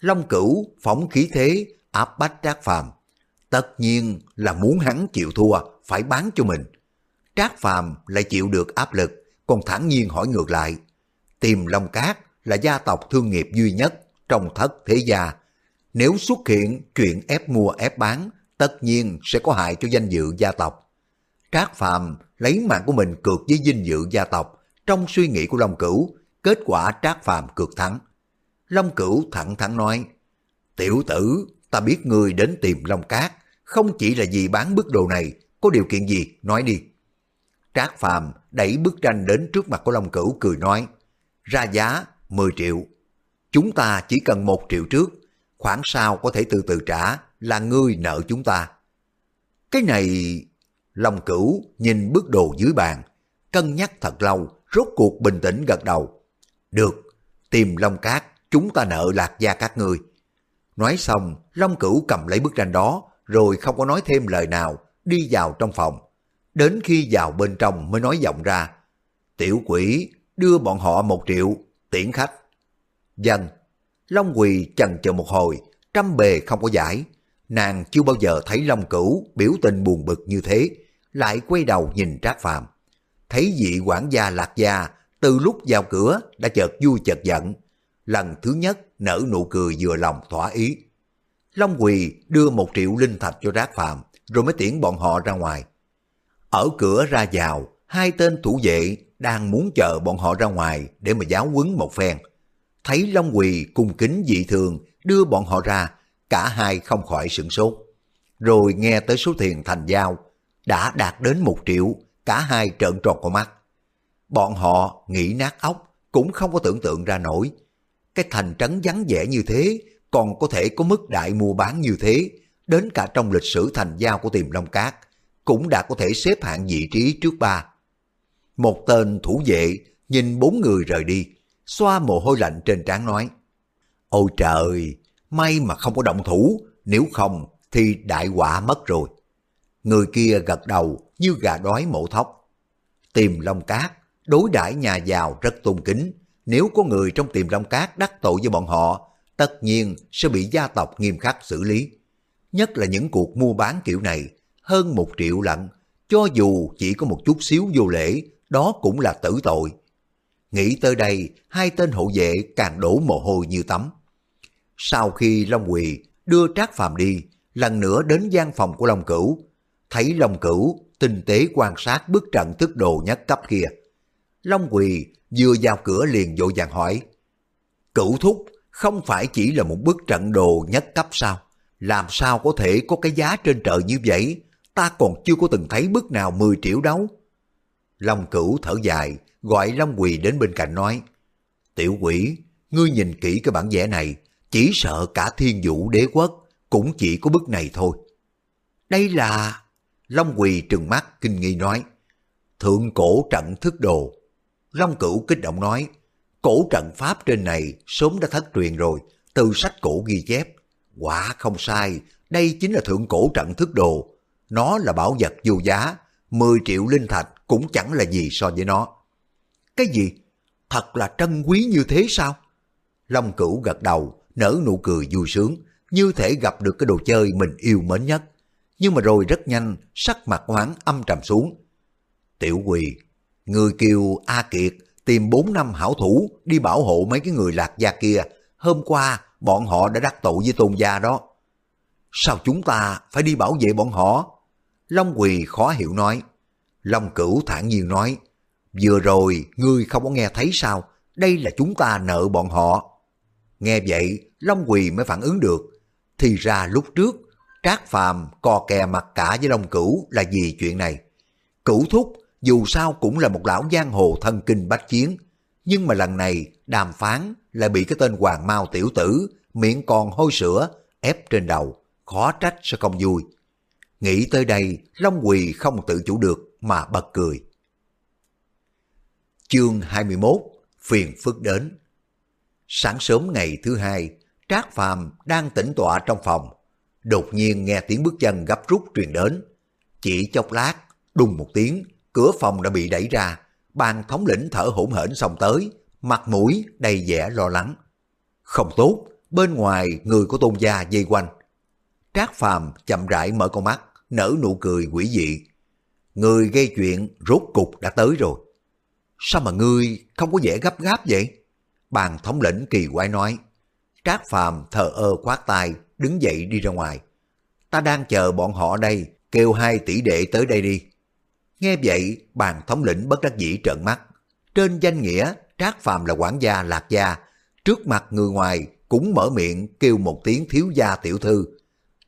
Long cửu phóng khí thế, áp bách Trác Phàm Tất nhiên là muốn hắn chịu thua, phải bán cho mình. Trác Phàm lại chịu được áp lực, còn thản nhiên hỏi ngược lại. Tìm Long Cát là gia tộc thương nghiệp duy nhất trong thất thế gia. Nếu xuất hiện chuyện ép mua ép bán, tất nhiên sẽ có hại cho danh dự gia tộc. Trác Phàm lấy mạng của mình cược với dinh dự gia tộc, trong suy nghĩ của Long Cửu, kết quả Trác Phàm cược thắng. Long Cửu thẳng thắn nói, Tiểu tử, ta biết người đến tìm Long Cát, không chỉ là vì bán bức đồ này, có điều kiện gì, nói đi. Trác Phàm đẩy bức tranh đến trước mặt của Long Cửu cười nói, ra giá 10 triệu. Chúng ta chỉ cần một triệu trước, khoản sau có thể từ từ trả là ngươi nợ chúng ta. Cái này... Long Cửu nhìn bức đồ dưới bàn, cân nhắc thật lâu, rốt cuộc bình tĩnh gật đầu. Được, tìm Long Cát, chúng ta nợ lạc gia các ngươi. Nói xong, Long Cửu cầm lấy bức tranh đó, rồi không có nói thêm lời nào, đi vào trong phòng. Đến khi vào bên trong mới nói giọng ra, tiểu quỷ đưa bọn họ một triệu, tiễn khách. Dân, Long Quỳ chần chờ một hồi, trăm bề không có giải. Nàng chưa bao giờ thấy Long Cửu biểu tình buồn bực như thế, lại quay đầu nhìn Trác Phàm. Thấy vị quản gia lạc gia từ lúc vào cửa đã chợt vui chợt giận. Lần thứ nhất nở nụ cười vừa lòng thỏa ý. Long Quỳ đưa một triệu linh thạch cho Trác Phàm rồi mới tiễn bọn họ ra ngoài. Ở cửa ra vào, hai tên thủ vệ đang muốn chờ bọn họ ra ngoài để mà giáo huấn một phen. Thấy Long Quỳ cung kính dị thường đưa bọn họ ra, cả hai không khỏi sửng sốt. Rồi nghe tới số tiền thành giao, đã đạt đến một triệu, cả hai trợn tròn con mắt. Bọn họ nghĩ nát óc, cũng không có tưởng tượng ra nổi. Cái thành trấn vắng vẻ như thế, còn có thể có mức đại mua bán như thế, đến cả trong lịch sử thành giao của tiềm long cát, cũng đã có thể xếp hạng vị trí trước ba. Một tên thủ vệ nhìn bốn người rời đi, xoa mồ hôi lạnh trên trán nói, Ôi trời, may mà không có động thủ, nếu không thì đại quả mất rồi. Người kia gật đầu như gà đói mổ thóc. Tìm Long Cát, đối đãi nhà giàu rất tôn kính. Nếu có người trong tìm Long Cát đắc tội với bọn họ, tất nhiên sẽ bị gia tộc nghiêm khắc xử lý. Nhất là những cuộc mua bán kiểu này, hơn một triệu lận, cho dù chỉ có một chút xíu vô lễ, đó cũng là tử tội. Nghĩ tới đây, hai tên hộ vệ càng đổ mồ hôi như tắm. Sau khi Long Quỳ đưa Trác Phàm đi, lần nữa đến gian phòng của Long Cửu, thấy Long Cửu tinh tế quan sát bức trận thức đồ nhất cấp kia. Long Quỳ vừa vào cửa liền vội vàng hỏi, Cửu thúc không phải chỉ là một bức trận đồ nhất cấp sao? Làm sao có thể có cái giá trên trời như vậy? Ta còn chưa có từng thấy bức nào 10 triệu đâu. Long Cửu thở dài, gọi Long Quỳ đến bên cạnh nói, Tiểu quỷ, ngươi nhìn kỹ cái bản vẽ này, chỉ sợ cả thiên vũ đế quốc cũng chỉ có bức này thôi. Đây là... Long Quỳ trừng mắt kinh nghi nói, Thượng cổ trận thức đồ. Long Cửu kích động nói, cổ trận pháp trên này sớm đã thất truyền rồi, từ sách cổ ghi chép. Quả không sai, đây chính là thượng cổ trận thức đồ. Nó là bảo vật vô giá, 10 triệu linh thạch cũng chẳng là gì so với nó. Cái gì? Thật là trân quý như thế sao? Long Cửu gật đầu, nở nụ cười vui sướng, như thể gặp được cái đồ chơi mình yêu mến nhất. Nhưng mà rồi rất nhanh, sắc mặt hoáng âm trầm xuống. Tiểu quỳ, người kiều A Kiệt tìm 4 năm hảo thủ đi bảo hộ mấy cái người lạc gia kia. Hôm qua, bọn họ đã đắc tội với tôn gia đó. Sao chúng ta phải đi bảo vệ bọn họ? Long Quỳ khó hiểu nói. Long Cửu thản nhiên nói, vừa rồi ngươi không có nghe thấy sao, đây là chúng ta nợ bọn họ. Nghe vậy, Long Quỳ mới phản ứng được. Thì ra lúc trước, Trác Phàm co kè mặt cả với Long Cửu là vì chuyện này. Cửu thúc dù sao cũng là một lão giang hồ thân kinh bách chiến, nhưng mà lần này đàm phán lại bị cái tên Hoàng Mao tiểu tử, miệng còn hôi sữa, ép trên đầu, khó trách sẽ không vui. Nghĩ tới đây, Long Quỳ không tự chủ được mà bật cười. Chương 21 Phiền phức đến Sáng sớm ngày thứ hai, Trác Phàm đang tĩnh tọa trong phòng. Đột nhiên nghe tiếng bước chân gấp rút truyền đến. Chỉ chốc lát, đùng một tiếng, cửa phòng đã bị đẩy ra. Ban thống lĩnh thở hổn hển xông tới, mặt mũi đầy vẻ lo lắng. Không tốt, bên ngoài người của tôn gia dây quanh. Trác Phàm chậm rãi mở con mắt, nở nụ cười quỷ dị. Người gây chuyện rốt cục đã tới rồi. Sao mà ngươi không có vẻ gấp gáp vậy? Bàn thống lĩnh kỳ quái nói. Trác Phàm thờ ơ khoát tay, đứng dậy đi ra ngoài. Ta đang chờ bọn họ đây, kêu hai tỷ đệ tới đây đi. Nghe vậy, bàn thống lĩnh bất đắc dĩ trợn mắt. Trên danh nghĩa, Trác Phàm là quản gia lạc gia, trước mặt người ngoài cũng mở miệng kêu một tiếng thiếu gia tiểu thư.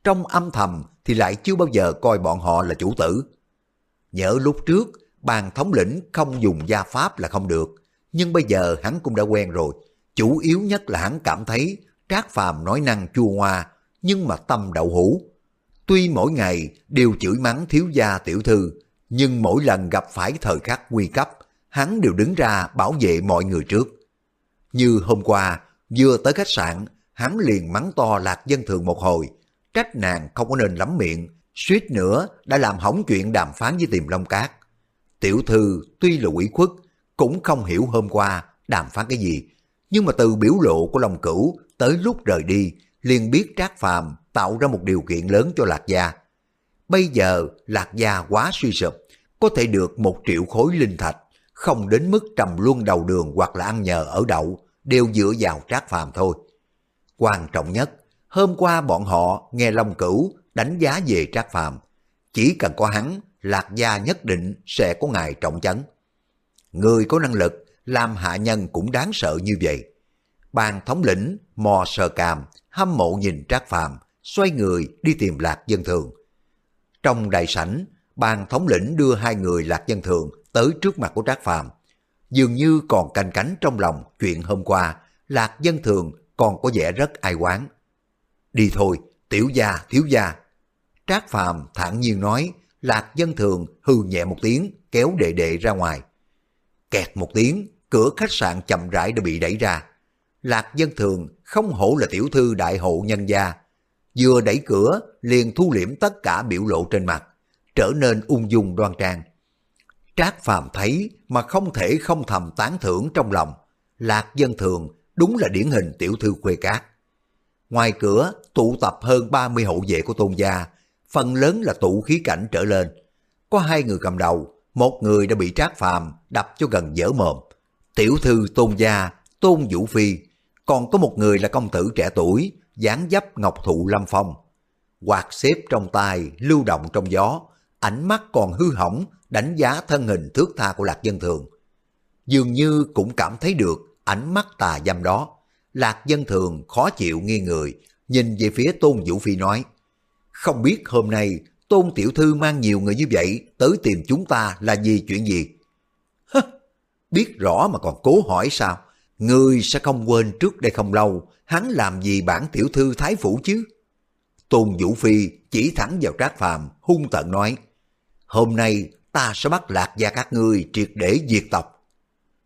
Trong âm thầm thì lại chưa bao giờ coi bọn họ là chủ tử. Nhớ lúc trước, bàn thống lĩnh không dùng gia pháp là không được, nhưng bây giờ hắn cũng đã quen rồi. Chủ yếu nhất là hắn cảm thấy Trác Phàm nói năng chua ngoa, nhưng mà tâm đậu hũ. Tuy mỗi ngày đều chửi mắng thiếu gia tiểu thư, nhưng mỗi lần gặp phải thời khắc nguy cấp, hắn đều đứng ra bảo vệ mọi người trước. Như hôm qua, vừa tới khách sạn, hắn liền mắng to lạc dân thường một hồi, trách nàng không có nên lắm miệng, suýt nữa đã làm hỏng chuyện đàm phán với tiềm long cát. Tiểu thư tuy là quỷ khuất, cũng không hiểu hôm qua đàm phán cái gì, nhưng mà từ biểu lộ của Long Cửu tới lúc rời đi, liền biết Trác Phàm tạo ra một điều kiện lớn cho Lạc Gia. Bây giờ Lạc Gia quá suy sụp, có thể được một triệu khối linh thạch, không đến mức trầm luân đầu đường hoặc là ăn nhờ ở đậu, đều dựa vào Trác Phàm thôi. Quan trọng nhất, hôm qua bọn họ nghe Long Cửu đánh giá về Trác Phàm, chỉ cần có hắn, Lạc Gia nhất định sẽ có ngài trọng chấn. Người có năng lực, làm hạ nhân cũng đáng sợ như vậy. Bàn thống lĩnh mò sờ càm, hâm mộ nhìn Trác Phàm, xoay người đi tìm Lạc Dân Thường. Trong đại sảnh, Bàn thống lĩnh đưa hai người lạc dân thường tới trước mặt của Trác Phàm Dường như còn canh cánh trong lòng chuyện hôm qua, lạc dân thường còn có vẻ rất ai quán. Đi thôi, tiểu gia, thiếu gia. Trác Phàm thản nhiên nói, lạc dân thường hư nhẹ một tiếng, kéo đệ đệ ra ngoài. Kẹt một tiếng, cửa khách sạn chậm rãi đã bị đẩy ra. Lạc dân thường không hổ là tiểu thư đại hộ nhân gia. Vừa đẩy cửa, liền thu liễm tất cả biểu lộ trên mặt, trở nên ung dung đoan trang. Trác Phàm thấy mà không thể không thầm tán thưởng trong lòng. Lạc dân thường đúng là điển hình tiểu thư quê cát. Ngoài cửa tụ tập hơn 30 hậu vệ của tôn gia, phần lớn là tụ khí cảnh trở lên. Có hai người cầm đầu, một người đã bị Trác Phàm đập cho gần dở mồm. Tiểu thư tôn gia, tôn vũ phi, còn có một người là công tử trẻ tuổi, dáng dấp ngọc thụ lâm phong. Quạt xếp trong tay, lưu động trong gió, ánh mắt còn hư hỏng, đánh giá thân hình thước tha của Lạc Dân Thường. Dường như cũng cảm thấy được ánh mắt tà dâm đó. Lạc Dân Thường khó chịu nghi người, nhìn về phía Tôn Vũ Phi nói, không biết hôm nay Tôn Tiểu Thư mang nhiều người như vậy tới tìm chúng ta là vì chuyện gì? Hứ, biết rõ mà còn cố hỏi sao? Người sẽ không quên trước đây không lâu, hắn làm gì bản Tiểu Thư Thái Phủ chứ? Tôn Vũ Phi chỉ thẳng vào Trác Phàm hung tận nói, hôm nay ta sẽ bắt lạc gia các ngươi triệt để diệt tộc.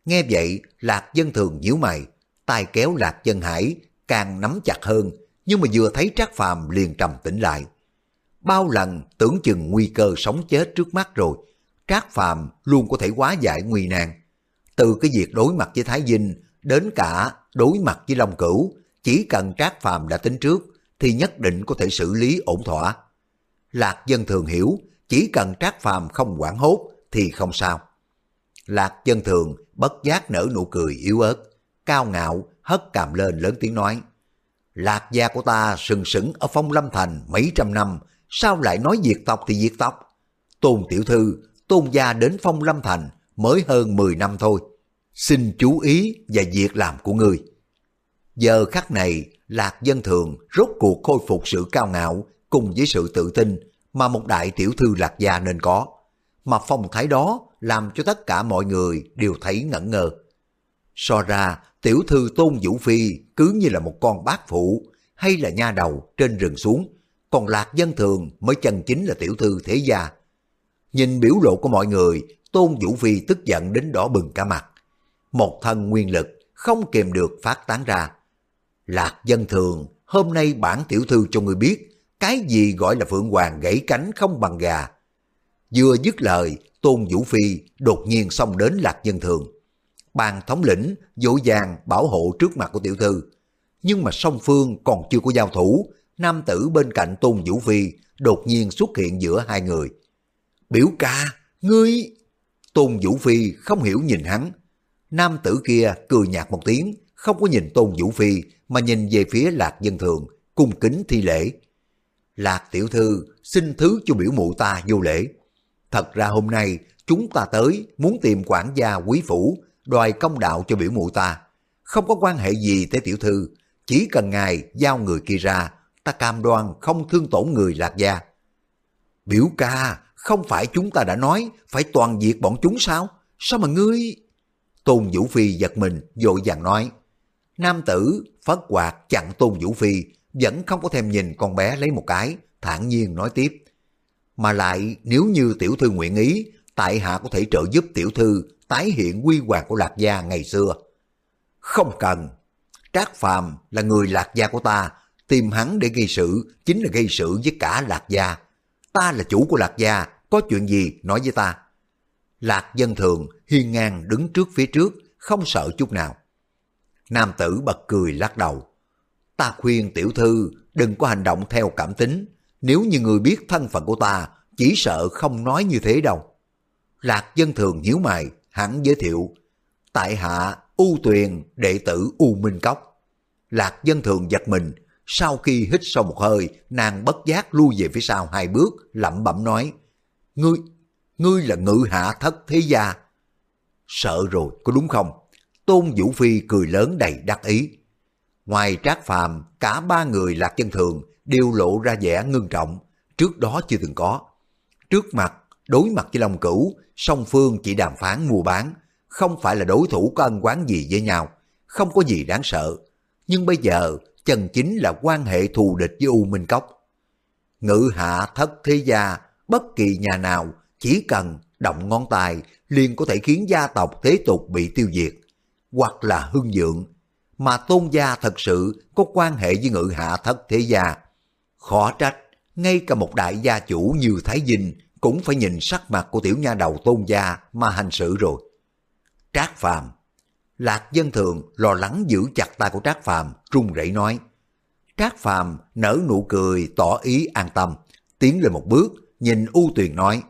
Nghe vậy, lạc dân thường nhíu mày, tay kéo lạc dân hải, càng nắm chặt hơn, nhưng mà vừa thấy trác phàm liền trầm tĩnh lại. Bao lần tưởng chừng nguy cơ sống chết trước mắt rồi, trác phàm luôn có thể hóa giải nguy nan. Từ cái việc đối mặt với Thái Dinh đến cả đối mặt với Long Cửu, chỉ cần trác phàm đã tính trước thì nhất định có thể xử lý ổn thỏa. Lạc dân thường hiểu, chỉ cần Trác Phàm không quản hốt thì không sao. Lạc dân thường bất giác nở nụ cười yếu ớt, cao ngạo hất cằm lên lớn tiếng nói. Lạc gia của ta sừng sững ở phong lâm thành mấy trăm năm, sao lại nói diệt tộc thì diệt tộc? Tôn tiểu thư, tôn gia đến phong lâm thành mới hơn 10 năm thôi. Xin chú ý và việc làm của người. Giờ khắc này, Lạc dân thường rốt cuộc khôi phục sự cao ngạo cùng với sự tự tin mà một đại tiểu thư lạc gia nên có. Mà phong thái đó làm cho tất cả mọi người đều thấy ngẩn ngơ. So ra, tiểu thư Tôn Vũ Phi cứ như là một con bát phụ hay là nha đầu trên rừng xuống, còn lạc dân thường mới chân chính là tiểu thư thế gia. Nhìn biểu lộ của mọi người, Tôn Vũ Phi tức giận đến đỏ bừng cả mặt. Một thân nguyên lực không kềm được phát tán ra. Lạc dân thường, hôm nay bản tiểu thư cho người biết cái gì gọi là phượng hoàng gãy cánh không bằng gà. Vừa dứt lời, Tôn Vũ Phi đột nhiên xông đến lạc dân thường. Bàn thống lĩnh dỗ dàng bảo hộ trước mặt của tiểu thư. Nhưng mà song phương còn chưa có giao thủ, nam tử bên cạnh Tôn Vũ Phi đột nhiên xuất hiện giữa hai người. Biểu ca, ngươi... Tôn Vũ Phi không hiểu nhìn hắn. Nam tử kia cười nhạt một tiếng, không có nhìn Tôn Vũ Phi mà nhìn về phía Lạc Dân Thường, cung kính thi lễ. Lạc tiểu thư xin thứ cho biểu mụ ta vô lễ. Thật ra hôm nay chúng ta tới muốn tìm quản gia quý phủ đòi công đạo cho biểu mụ ta. Không có quan hệ gì tới tiểu thư, chỉ cần ngài giao người kia ra, ta cam đoan không thương tổn người lạc gia. Biểu ca, không phải chúng ta đã nói phải toàn diệt bọn chúng sao? Sao mà ngươi... Tôn Vũ Phi giật mình, vội vàng nói. Nam tử phất quạt chặn Tôn Vũ Phi, vẫn không có thèm nhìn con bé lấy một cái, thản nhiên nói tiếp. Mà lại nếu như tiểu thư nguyện ý, tại hạ có thể trợ giúp tiểu thư tái hiện quy hoàng của Lạc Gia ngày xưa. Không cần. Trác Phàm là người Lạc Gia của ta, tìm hắn để gây sự chính là gây sự với cả Lạc Gia. Ta là chủ của Lạc Gia, có chuyện gì nói với ta. Lạc dân thường hiên ngang đứng trước phía trước, không sợ chút nào. Nam tử bật cười lắc đầu. Ta khuyên tiểu thư đừng có hành động theo cảm tính. Nếu như người biết thân phận của ta, chỉ sợ không nói như thế đâu. Lạc dân thường nhíu mày, hắn giới thiệu. Tại hạ U Tuyền, đệ tử U Minh Cốc. Lạc dân thường giật mình, sau khi hít sâu một hơi, nàng bất giác lui về phía sau hai bước, lẩm bẩm nói. Ngươi, ngươi là ngự hạ thất thế gia. Sợ rồi, có đúng không? Tôn Vũ Phi cười lớn đầy đắc ý. Ngoài Trác Phàm, cả ba người lạc chân thường đều lộ ra vẻ ngưng trọng, trước đó chưa từng có. Trước mặt đối mặt với Long Cửu, song phương chỉ đàm phán mua bán, không phải là đối thủ có ân quán gì với nhau, không có gì đáng sợ. Nhưng bây giờ, chân chính là quan hệ thù địch với U Minh Cốc. Ngự hạ thất thế gia, bất kỳ nhà nào chỉ cần động ngón tay liền có thể khiến gia tộc thế tục bị tiêu diệt, hoặc là hưng dượng, mà tôn gia thật sự có quan hệ với ngự hạ thất thế gia. Khó trách, ngay cả một đại gia chủ như Thái Dinh cũng phải nhìn sắc mặt của tiểu nha đầu tôn gia mà hành xử rồi. Trác Phàm Lạc dân thường lo lắng giữ chặt tay của Trác Phàm run rẩy nói. Trác Phàm nở nụ cười tỏ ý an tâm, tiến lên một bước, nhìn U Tuyền nói.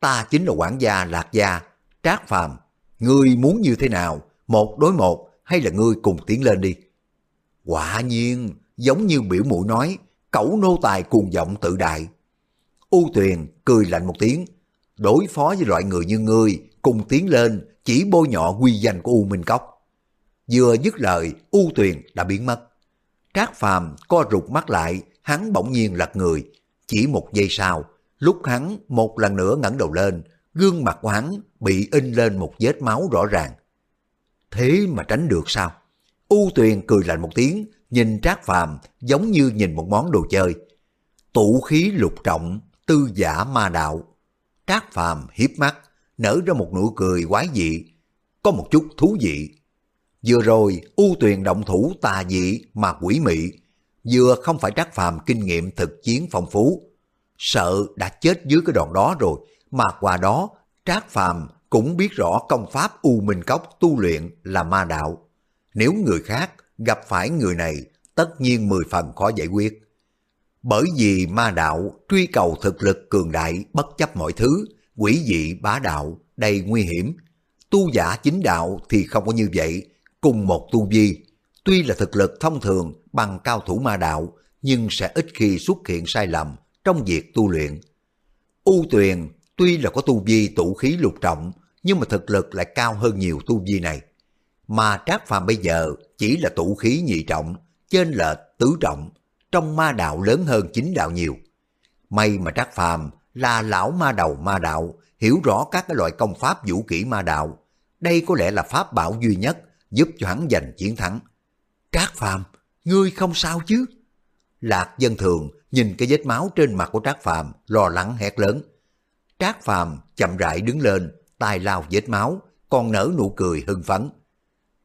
Ta chính là quản gia Lạc gia, Trác Phàm ngươi muốn như thế nào, một đối một hay là ngươi cùng tiến lên đi. Quả nhiên, giống như biểu mũi nói, cẩu nô tài cuồng giọng tự đại. U Tuyền cười lạnh một tiếng, đối phó với loại người như ngươi, cùng tiến lên, chỉ bôi nhọ quy danh của U Minh Cốc. Vừa dứt lời, U Tuyền đã biến mất. Trác Phàm co rụt mắt lại, hắn bỗng nhiên lật người. Chỉ một giây sau, lúc hắn một lần nữa ngẩng đầu lên, gương mặt của hắn bị in lên một vết máu rõ ràng. Thế mà tránh được sao? U Tuyền cười lạnh một tiếng, nhìn Trác Phàm giống như nhìn một món đồ chơi. Tụ khí lục trọng, tư giả ma đạo. Trác Phàm hiếp mắt, nở ra một nụ cười quái dị, có một chút thú vị. Vừa rồi, U Tuyền động thủ tà dị mà quỷ mị, vừa không phải Trác Phàm kinh nghiệm thực chiến phong phú. Sợ đã chết dưới cái đòn đó rồi, mà qua đó Trác Phàm cũng biết rõ công pháp U Minh Cốc tu luyện là ma đạo. Nếu người khác gặp phải người này, tất nhiên mười phần khó giải quyết. Bởi vì ma đạo truy cầu thực lực cường đại bất chấp mọi thứ, quỷ dị bá đạo, đầy nguy hiểm. Tu giả chính đạo thì không có như vậy, cùng một tu vi. Tuy là thực lực thông thường bằng cao thủ ma đạo, nhưng sẽ ít khi xuất hiện sai lầm trong việc tu luyện. U Tuyền tuy là có tu vi tụ khí lục trọng, nhưng mà thực lực lại cao hơn nhiều tu vi này. Mà Trác Phàm bây giờ chỉ là tụ khí nhị trọng, trên lệch tứ trọng, trong ma đạo lớn hơn chính đạo nhiều. May mà Trác Phàm là lão ma đầu ma đạo, hiểu rõ các cái loại công pháp vũ kỹ ma đạo. Đây có lẽ là pháp bảo duy nhất giúp cho hắn giành chiến thắng. Trác Phàm, ngươi không sao chứ? Lạc dân thường nhìn cái vết máu trên mặt của Trác Phàm lo lắng hét lớn. Trác Phàm chậm rãi đứng lên, tay lao vết máu, còn nở nụ cười hưng phấn.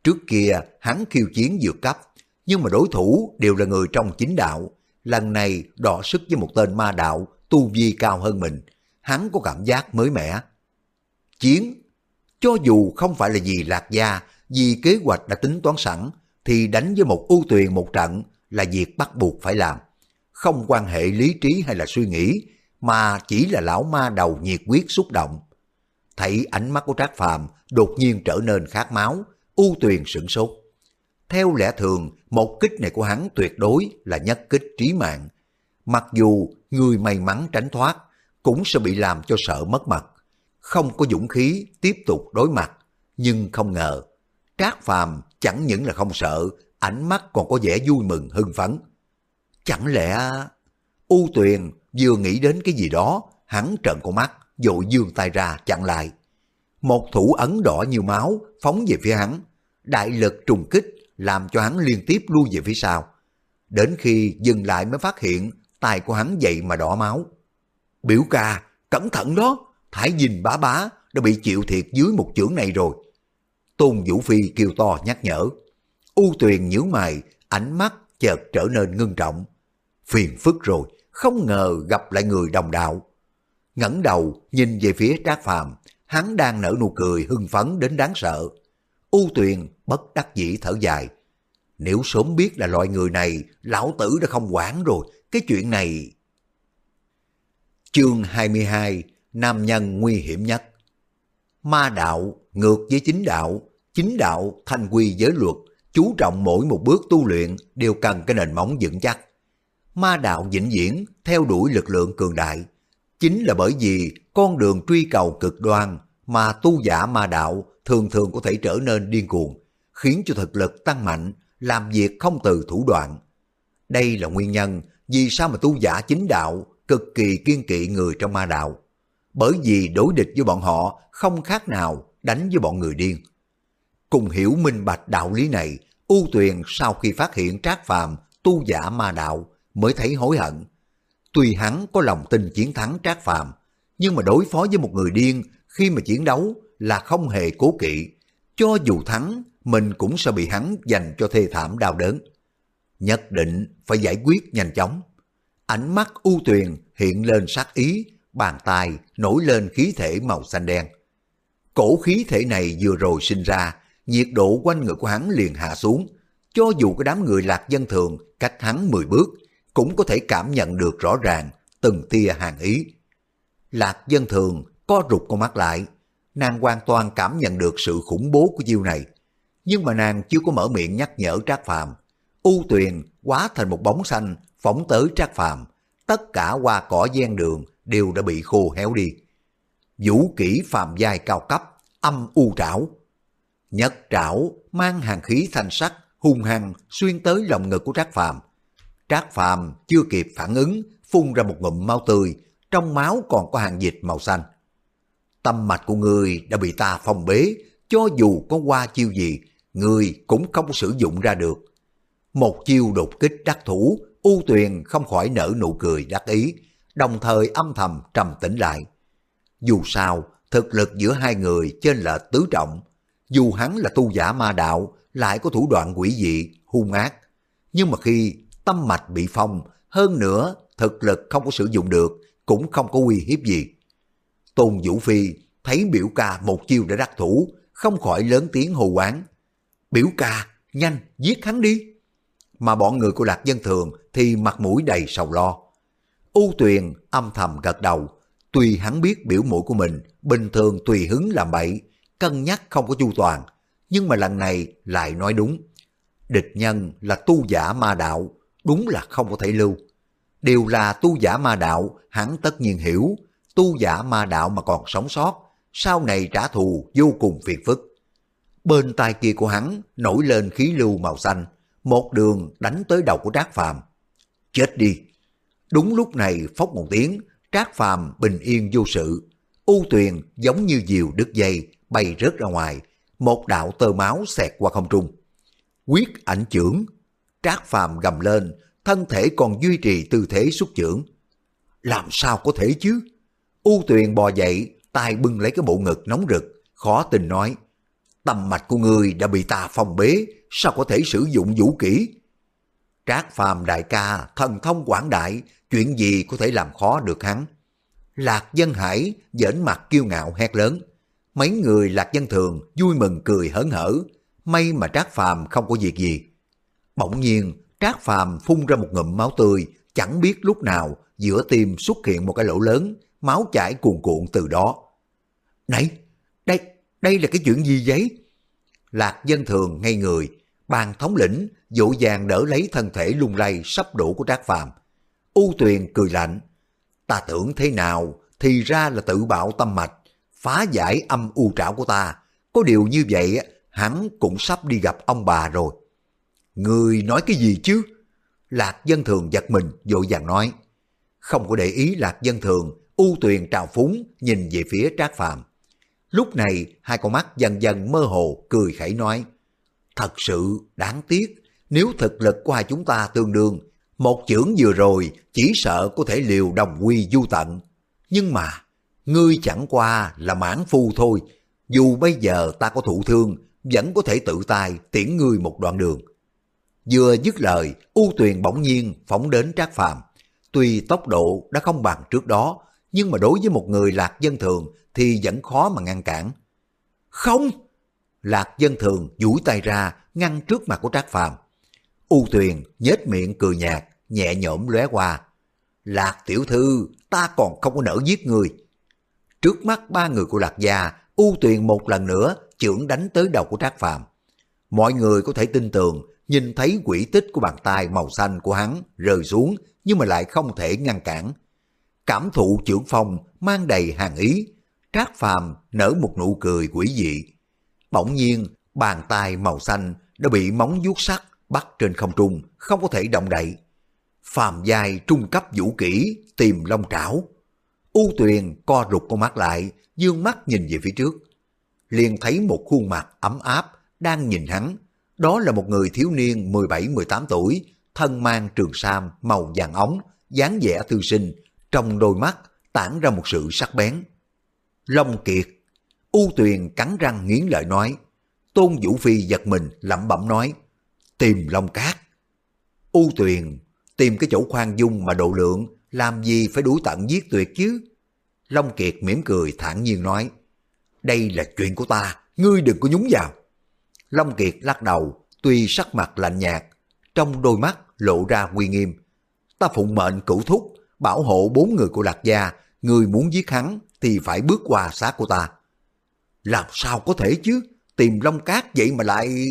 Trước kia hắn khiêu chiến dược cấp, nhưng mà đối thủ đều là người trong chính đạo. Lần này đọ sức với một tên ma đạo tu vi cao hơn mình, hắn có cảm giác mới mẻ. Chiến, cho dù không phải là vì lạc gia, vì kế hoạch đã tính toán sẵn, thì đánh với một ưu tuyền một trận là việc bắt buộc phải làm. Không quan hệ lý trí hay là suy nghĩ, mà chỉ là lão ma đầu nhiệt quyết xúc động. Thấy ánh mắt của Trác Phàm đột nhiên trở nên khát máu, ưu tuyền sửng sốt. Theo lẽ thường, một kích này của hắn tuyệt đối là nhất kích trí mạng. Mặc dù người may mắn tránh thoát, cũng sẽ bị làm cho sợ mất mặt. Không có dũng khí tiếp tục đối mặt, nhưng không ngờ. Trác Phàm chẳng những là không sợ, ánh mắt còn có vẻ vui mừng hưng phấn. Chẳng lẽ... U Tuyền vừa nghĩ đến cái gì đó, hắn trợn con mắt, dội dương tay ra chặn lại. Một thủ ấn đỏ như máu phóng về phía hắn, đại lực trùng kích làm cho hắn liên tiếp lui về phía sau. Đến khi dừng lại mới phát hiện tay của hắn dậy mà đỏ máu. Biểu ca, cẩn thận đó, Thái nhìn bá bá đã bị chịu thiệt dưới một chưởng này rồi. Tôn Vũ Phi kêu to nhắc nhở. U Tuyền nhíu mày, ánh mắt chợt trở nên ngưng trọng. Phiền phức rồi, không ngờ gặp lại người đồng đạo. ngẩng đầu nhìn về phía Trác Phàm, hắn đang nở nụ cười hưng phấn đến đáng sợ. U Tuyền bất đắc dĩ thở dài. Nếu sớm biết là loại người này, lão tử đã không quản rồi, cái chuyện này... Chương 22 Nam nhân nguy hiểm nhất Ma đạo ngược với chính đạo, chính đạo thanh quy giới luật, chú trọng mỗi một bước tu luyện đều cần cái nền móng vững chắc. Ma đạo vĩnh viễn theo đuổi lực lượng cường đại, chính là bởi vì con đường truy cầu cực đoan mà tu giả ma đạo thường thường có thể trở nên điên cuồng, khiến cho thực lực tăng mạnh, làm việc không từ thủ đoạn. Đây là nguyên nhân vì sao mà tu giả chính đạo cực kỳ kiên kỵ người trong ma đạo. bởi vì đối địch với bọn họ không khác nào đánh với bọn người điên. Cùng hiểu minh bạch đạo lý này, U Tuyền sau khi phát hiện Trác Phàm tu giả ma đạo mới thấy hối hận. Tuy hắn có lòng tin chiến thắng Trác Phàm, nhưng mà đối phó với một người điên khi mà chiến đấu là không hề cố kỵ. Cho dù thắng, mình cũng sẽ bị hắn dành cho thê thảm đau đớn. Nhất định phải giải quyết nhanh chóng. Ánh mắt u tuyền hiện lên sát ý, bàn tay nổi lên khí thể màu xanh đen. Cổ khí thể này vừa rồi sinh ra, nhiệt độ quanh người của hắn liền hạ xuống. Cho dù cái đám người lạc dân thường cách hắn 10 bước, cũng có thể cảm nhận được rõ ràng từng tia hàng ý. Lạc dân thường co rụt con mắt lại, nàng hoàn toàn cảm nhận được sự khủng bố của chiêu này. Nhưng mà nàng chưa có mở miệng nhắc nhở Trác Phàm. U Tuyền hóa thành một bóng xanh phóng tới Trác Phàm, tất cả hoa cỏ gian đường đều đã bị khô héo đi. Vũ kỹ phàm giai cao cấp, âm u trảo. Nhất trảo mang hàng khí thanh sắc, hung hăng xuyên tới lòng ngực của Trác Phàm. Trác Phàm chưa kịp phản ứng, phun ra một ngụm máu tươi, trong máu còn có hàng dịch màu xanh. Tâm mạch của người đã bị ta phong bế, cho dù có qua chiêu gì, người cũng không sử dụng ra được. Một chiêu đột kích đắc thủ, U Tuyền không khỏi nở nụ cười đắc ý, đồng thời âm thầm trầm tĩnh lại. Dù sao, thực lực giữa hai người trên là tứ trọng, dù hắn là tu giả ma đạo, lại có thủ đoạn quỷ dị, hung ác. Nhưng mà khi tâm mạch bị phong, hơn nữa thực lực không có sử dụng được, cũng không có uy hiếp gì. Tôn Vũ Phi thấy biểu ca một chiêu đã đắc thủ, không khỏi lớn tiếng hô quán. Biểu ca, nhanh, giết hắn đi. Mà bọn người của Lạc Dân Thường thì mặt mũi đầy sầu lo. U Tuyền âm thầm gật đầu, tuy hắn biết biểu mũi của mình bình thường tùy hứng làm bậy, cân nhắc không có chu toàn, nhưng mà lần này lại nói đúng. Địch nhân là tu giả ma đạo, đúng là không có thể lưu. Điều là tu giả ma đạo, hắn tất nhiên hiểu, tu giả ma đạo mà còn sống sót, sau này trả thù vô cùng phiền phức. Bên tai kia của hắn nổi lên khí lưu màu xanh, một đường đánh tới đầu của Trác Phàm. Chết đi! Đúng lúc này phốc một tiếng, Trác Phàm bình yên vô sự. U tuyền giống như diều đứt dây, bay rớt ra ngoài, một đạo tơ máu xẹt qua không trung. Quyết ảnh trưởng, Trác Phàm gầm lên, thân thể còn duy trì tư thế xuất trưởng. Làm sao có thể chứ? U Tuyền bò dậy, tay bưng lấy cái bộ ngực nóng rực, khó tin nói. Tâm mạch của người đã bị ta phong bế, sao có thể sử dụng vũ kỹ? Trác phàm đại ca, thần thông quảng đại, chuyện gì có thể làm khó được hắn? Lạc dân hải, dễn mặt kiêu ngạo hét lớn. Mấy người lạc dân thường vui mừng cười hớn hở, may mà Trác phàm không có việc gì. Bỗng nhiên, Trác phàm phun ra một ngụm máu tươi, chẳng biết lúc nào giữa tim xuất hiện một cái lỗ lớn, máu chảy cuồn cuộn từ đó. Này, đây, là cái chuyện gì vậy? Lạc dân thường ngay người, bàn thống lĩnh dỗ dàng đỡ lấy thân thể lung lay sắp đổ của Trác Phàm. U Tuyền cười lạnh, ta tưởng thế nào thì ra là tự bạo tâm mạch, phá giải âm u trảo của ta. Có điều như vậy hắn cũng sắp đi gặp ông bà rồi. Người nói cái gì chứ? Lạc dân thường giật mình dội vàng nói. Không có để ý lạc dân thường, U Tuyền trào phúng nhìn về phía Trác Phàm. Lúc này hai con mắt dần dần mơ hồ cười khẩy nói. Thật sự đáng tiếc, nếu thực lực của hai chúng ta tương đương, một chưởng vừa rồi chỉ sợ có thể liều đồng quy du tận. Nhưng mà, ngươi chẳng qua là mãn phu thôi, dù bây giờ ta có thụ thương, vẫn có thể tự tay tiễn ngươi một đoạn đường. Vừa dứt lời, U Tuyền bỗng nhiên phóng đến Trác Phàm. Tuy tốc độ đã không bằng trước đó, nhưng mà đối với một người lạc dân thường thì vẫn khó mà ngăn cản. Không! Lạc dân thường duỗi tay ra ngăn trước mặt của Trác Phàm. U Tuyền nhếch miệng cười nhạt, nhẹ nhõm lóe qua. Lạc tiểu thư, ta còn không có nỡ giết người. Trước mắt ba người của Lạc gia, U Tuyền một lần nữa chưởng đánh tới đầu của Trác Phàm. Mọi người có thể tin tưởng nhìn thấy quỷ tích của bàn tay màu xanh của hắn rơi xuống nhưng mà lại không thể ngăn cản. Cảm thụ trưởng phòng mang đầy hàng ý, Trác Phàm nở một nụ cười quỷ dị. Bỗng nhiên, bàn tay màu xanh đã bị móng vuốt sắt bắt trên không trung, không có thể động đậy. Phàm giai trung cấp vũ kỹ tìm long trảo. U Tuyền co rụt con mắt lại, dương mắt nhìn về phía trước. Liền thấy một khuôn mặt ấm áp đang nhìn hắn. Đó là một người thiếu niên 17-18 tuổi, thân mang trường sam màu vàng ống, dáng vẻ thư sinh, trong đôi mắt tản ra một sự sắc bén. Long Kiệt, U Tuyền cắn răng nghiến lợi nói, Tôn Vũ Phi giật mình lẩm bẩm nói, tìm Long Cát. U Tuyền, tìm cái chỗ khoan dung mà độ lượng, làm gì phải đuổi tận giết tuyệt chứ? Long Kiệt mỉm cười thản nhiên nói, đây là chuyện của ta, ngươi đừng có nhúng vào. Long Kiệt lắc đầu, tuy sắc mặt lạnh nhạt, trong đôi mắt lộ ra uy nghiêm. Ta phụng mệnh cửu thúc, bảo hộ bốn người của Lạc Gia, người muốn giết hắn thì phải bước qua xác của ta. Làm sao có thể chứ, tìm Long Cát vậy mà lại...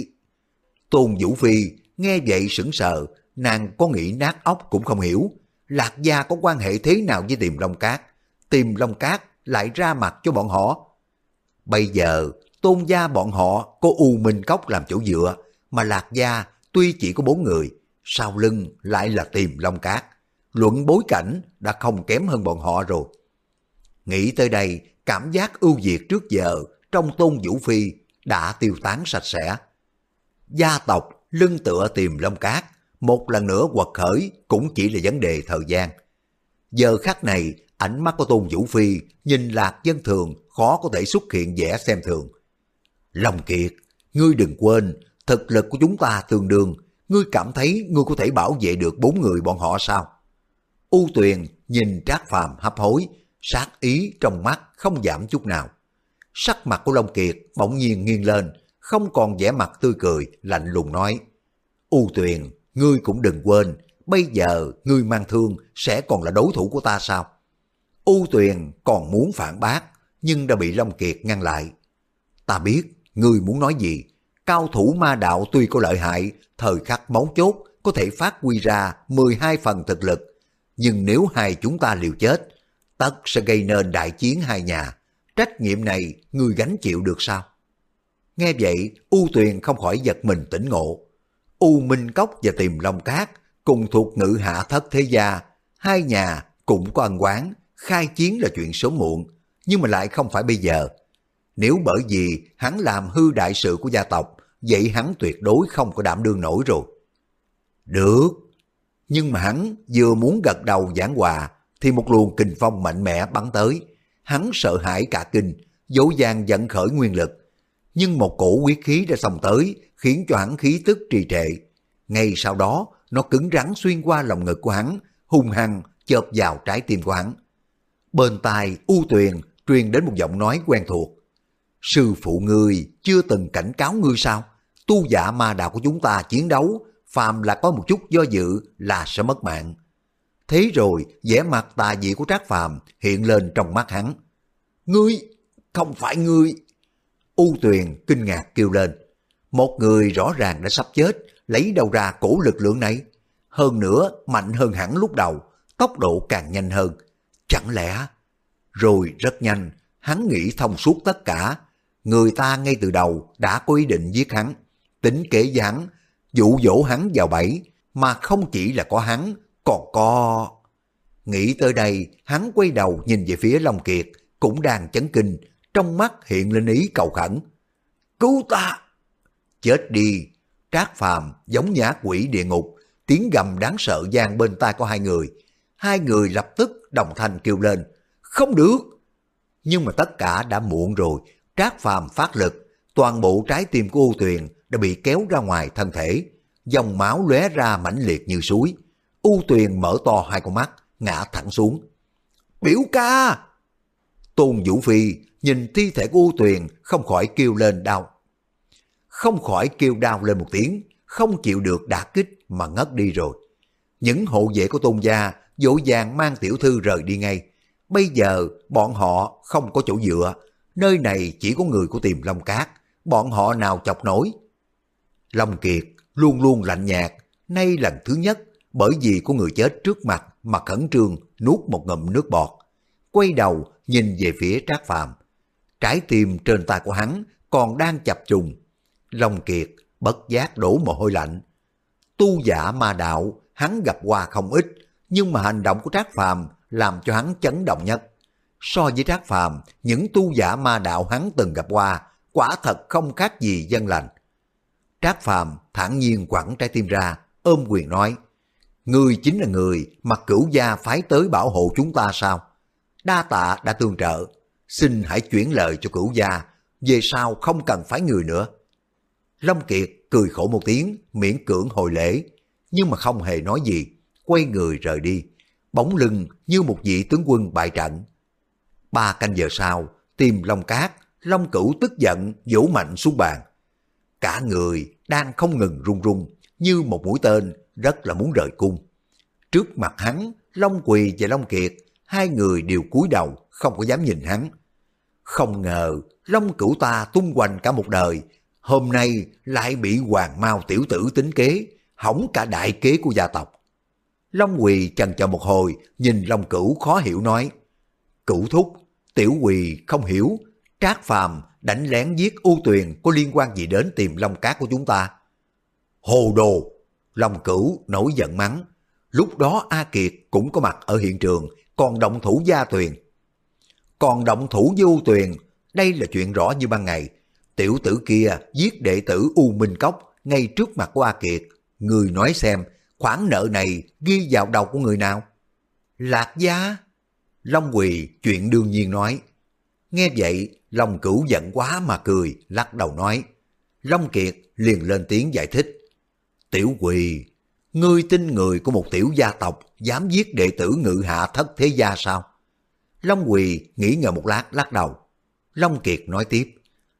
Tôn Vũ Phi nghe vậy sững sờ, nàng có nghĩ nát óc cũng không hiểu. Lạc Gia có quan hệ thế nào với tìm Long Cát? Tìm Long Cát lại ra mặt cho bọn họ. Bây giờ, tôn gia bọn họ có U Minh Cốc làm chỗ dựa, mà Lạc Gia tuy chỉ có bốn người, sau lưng lại là tìm Long Cát. Luận bối cảnh đã không kém hơn bọn họ rồi. Nghĩ tới đây, cảm giác ưu việt trước giờ trong tôn vũ phi đã tiêu tán sạch sẽ. Gia tộc lưng tựa tìm lông Cát, một lần nữa quật khởi cũng chỉ là vấn đề thời gian. Giờ khắc này, ánh mắt của Tôn Vũ Phi nhìn lạc dân thường khó có thể xuất hiện vẻ xem thường. Long Kiệt, ngươi đừng quên, thực lực của chúng ta tương đương, ngươi cảm thấy ngươi có thể bảo vệ được bốn người bọn họ sao? U Tuyền nhìn Trác Phàm hấp hối, sát ý trong mắt không giảm chút nào. Sắc mặt của Long Kiệt bỗng nhiên nghiêng lên, không còn vẻ mặt tươi cười, lạnh lùng nói. U Tuyền, ngươi cũng đừng quên, bây giờ ngươi mang thương sẽ còn là đối thủ của ta sao? U Tuyền còn muốn phản bác, nhưng đã bị Long Kiệt ngăn lại. Ta biết, ngươi muốn nói gì? Cao thủ ma đạo tuy có lợi hại, thời khắc máu chốt có thể phát huy ra 12 phần thực lực. Nhưng nếu hai chúng ta liều chết, tất sẽ gây nên đại chiến hai nhà. Trách nhiệm này người gánh chịu được sao? Nghe vậy, U Tuyền không khỏi giật mình tỉnh ngộ. U Minh Cốc và Tìm Long Cát cùng thuộc ngự hạ thất thế gia, hai nhà cũng có ăn quán, khai chiến là chuyện sớm muộn, nhưng mà lại không phải bây giờ. Nếu bởi vì hắn làm hư đại sự của gia tộc, vậy hắn tuyệt đối không có đảm đương nổi rồi. Được, nhưng mà hắn vừa muốn gật đầu giảng hòa, thì một luồng kình phong mạnh mẽ bắn tới. Hắn sợ hãi cả kinh, dỗ dàng dẫn khởi nguyên lực. Nhưng một cổ quyết khí đã xông tới, khiến cho hắn khí tức trì trệ. Ngay sau đó, nó cứng rắn xuyên qua lòng ngực của hắn, hung hăng chợp vào trái tim của hắn. Bên tai U Tuyền truyền đến một giọng nói quen thuộc. Sư phụ ngươi chưa từng cảnh cáo ngươi sao? Tu giả ma đạo của chúng ta chiến đấu, phàm là có một chút do dự là sẽ mất mạng. Thế rồi, vẻ mặt tà dị của Trác Phàm hiện lên trong mắt hắn. Ngươi, không phải ngươi. U Tuyền kinh ngạc kêu lên. Một người rõ ràng đã sắp chết, lấy đầu ra cổ lực lượng này? Hơn nữa, mạnh hơn hẳn lúc đầu, tốc độ càng nhanh hơn. Chẳng lẽ... Rồi rất nhanh, hắn nghĩ thông suốt tất cả. Người ta ngay từ đầu đã có ý định giết hắn, tính kế với hắn, dụ dỗ hắn vào bẫy, mà không chỉ là có hắn, còn có... Nghĩ tới đây, hắn quay đầu nhìn về phía Long Kiệt, cũng đang chấn kinh, trong mắt hiện lên ý cầu khẩn. Cứu ta! Chết đi! Trác phàm giống nhã quỷ địa ngục, tiếng gầm đáng sợ gian bên tai của hai người. Hai người lập tức đồng thanh kêu lên, không được! Nhưng mà tất cả đã muộn rồi, Trác phàm phát lực, toàn bộ trái tim của U Tuyền đã bị kéo ra ngoài thân thể, dòng máu lóe ra mãnh liệt như suối. U Tuyền mở to hai con mắt, ngã thẳng xuống. Biểu ca! Tôn Vũ Phi nhìn thi thể của U Tuyền không khỏi kêu lên đau. Không khỏi kêu đau lên một tiếng, không chịu được đả kích mà ngất đi rồi. Những hộ vệ của Tôn gia dỗ dàng mang tiểu thư rời đi ngay. Bây giờ bọn họ không có chỗ dựa, nơi này chỉ có người của tìm Long Cát, bọn họ nào chọc nổi. Long Kiệt luôn luôn lạnh nhạt, nay lần thứ nhất bởi vì có người chết trước mặt mà khẩn trương nuốt một ngụm nước bọt. Quay đầu nhìn về phía Trác Phàm Trái tim trên tay của hắn còn đang chập trùng. Long Kiệt bất giác đổ mồ hôi lạnh. Tu giả ma đạo hắn gặp qua không ít, nhưng mà hành động của Trác Phàm làm cho hắn chấn động nhất. so với Trác Phàm, những tu giả ma đạo hắn từng gặp qua, quả thật không khác gì dân lành. Trác Phàm thản nhiên quẳng trái tim ra, ôm quyền nói, Người chính là người mà cửu gia phái tới bảo hộ chúng ta sao? Đa tạ đã tương trợ, xin hãy chuyển lời cho cửu gia, về sau không cần phái người nữa. Long Kiệt cười khổ một tiếng, miễn cưỡng hồi lễ, nhưng mà không hề nói gì, quay người rời đi, bóng lưng như một vị tướng quân bại trận. Ba canh giờ sau, tìm Long Cát, Long Cửu tức giận vỗ mạnh xuống bàn. Cả người đang không ngừng run run, như một mũi tên rất là muốn rời cung. Trước mặt hắn, Long Quỳ và Long Kiệt, hai người đều cúi đầu, không có dám nhìn hắn. Không ngờ, Long Cửu ta tung hoành cả một đời, hôm nay lại bị hoàng Mao tiểu tử tính kế, hỏng cả đại kế của gia tộc. Long Quỳ chần chờ một hồi, nhìn Long Cửu khó hiểu nói, Cửu thúc, tiểu quỳ không hiểu, trác phàm đánh lén giết U Tuyền có liên quan gì đến tìm Long Cát của chúng ta? Hồ đồ! Long Cửu nổi giận mắng. Lúc đó A Kiệt cũng có mặt ở hiện trường, còn động thủ gia tuyền. Còn động thủ du Tuyền, đây là chuyện rõ như ban ngày. Tiểu tử kia giết đệ tử U Minh Cốc ngay trước mặt của A Kiệt. Người nói xem, khoản nợ này ghi vào đầu của người nào? Lạc gia? Long Quỳ chuyện đương nhiên nói. Nghe vậy, Long Cửu giận quá mà cười, lắc đầu nói. Long Kiệt liền lên tiếng giải thích. Tiểu quỳ, ngươi tin người của một tiểu gia tộc dám giết đệ tử ngự hạ thất thế gia sao? Long quỳ nghĩ ngờ một lát lắc đầu. Long Kiệt nói tiếp,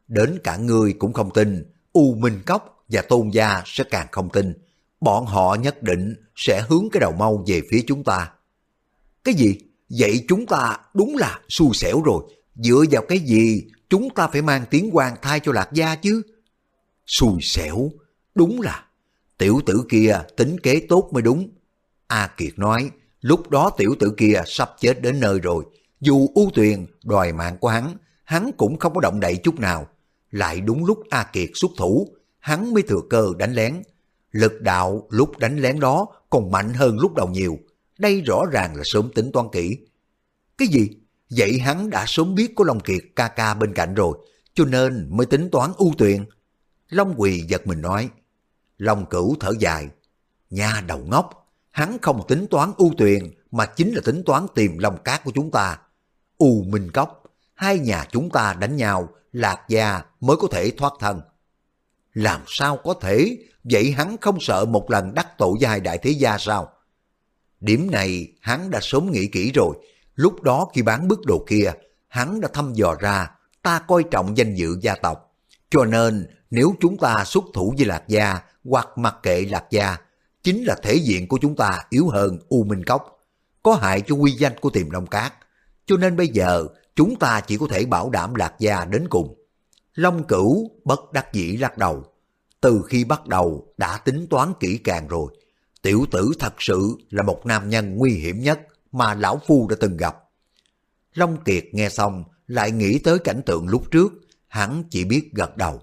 đến cả ngươi cũng không tin, U Minh Cốc và Tôn Gia sẽ càng không tin. Bọn họ nhất định sẽ hướng cái đầu mau về phía chúng ta. Cái gì? Vậy chúng ta đúng là xui xẻo rồi. Dựa vào cái gì chúng ta phải mang tiếng quan thai cho lạc gia chứ? Xui xẻo, đúng là tiểu tử kia tính kế tốt mới đúng. A Kiệt nói, lúc đó tiểu tử kia sắp chết đến nơi rồi. Dù ưu tuyền đòi mạng của hắn, hắn cũng không có động đậy chút nào. Lại đúng lúc A Kiệt xuất thủ, hắn mới thừa cơ đánh lén. Lực đạo lúc đánh lén đó còn mạnh hơn lúc đầu nhiều. Đây rõ ràng là sớm tính toán kỹ. Cái gì? Vậy hắn đã sớm biết có Long Kiệt ca ca bên cạnh rồi, cho nên mới tính toán ưu tuyền. Long Quỳ giật mình nói, Long Cửu thở dài, nha đầu ngốc, hắn không tính toán ưu tuyền mà chính là tính toán tìm lòng Cát của chúng ta. U Minh Cốc, hai nhà chúng ta đánh nhau, Lạc Gia mới có thể thoát thân. Làm sao có thể, vậy hắn không sợ một lần đắc tội với hai đại thế gia sao? Điểm này hắn đã sớm nghĩ kỹ rồi, lúc đó khi bán bức đồ kia, hắn đã thăm dò ra ta coi trọng danh dự gia tộc. Cho nên nếu chúng ta xuất thủ với Lạc Gia hoặc mặc kệ Lạc Gia, chính là thể diện của chúng ta yếu hơn U Minh Cốc, có hại cho uy danh của tiềm Long Cát. Cho nên bây giờ chúng ta chỉ có thể bảo đảm Lạc Gia đến cùng. Long Cửu bất đắc dĩ lắc đầu. Từ khi bắt đầu đã tính toán kỹ càng rồi. Tiểu tử thật sự là một nam nhân nguy hiểm nhất mà lão phu đã từng gặp. Long Kiệt nghe xong lại nghĩ tới cảnh tượng lúc trước, hắn chỉ biết gật đầu.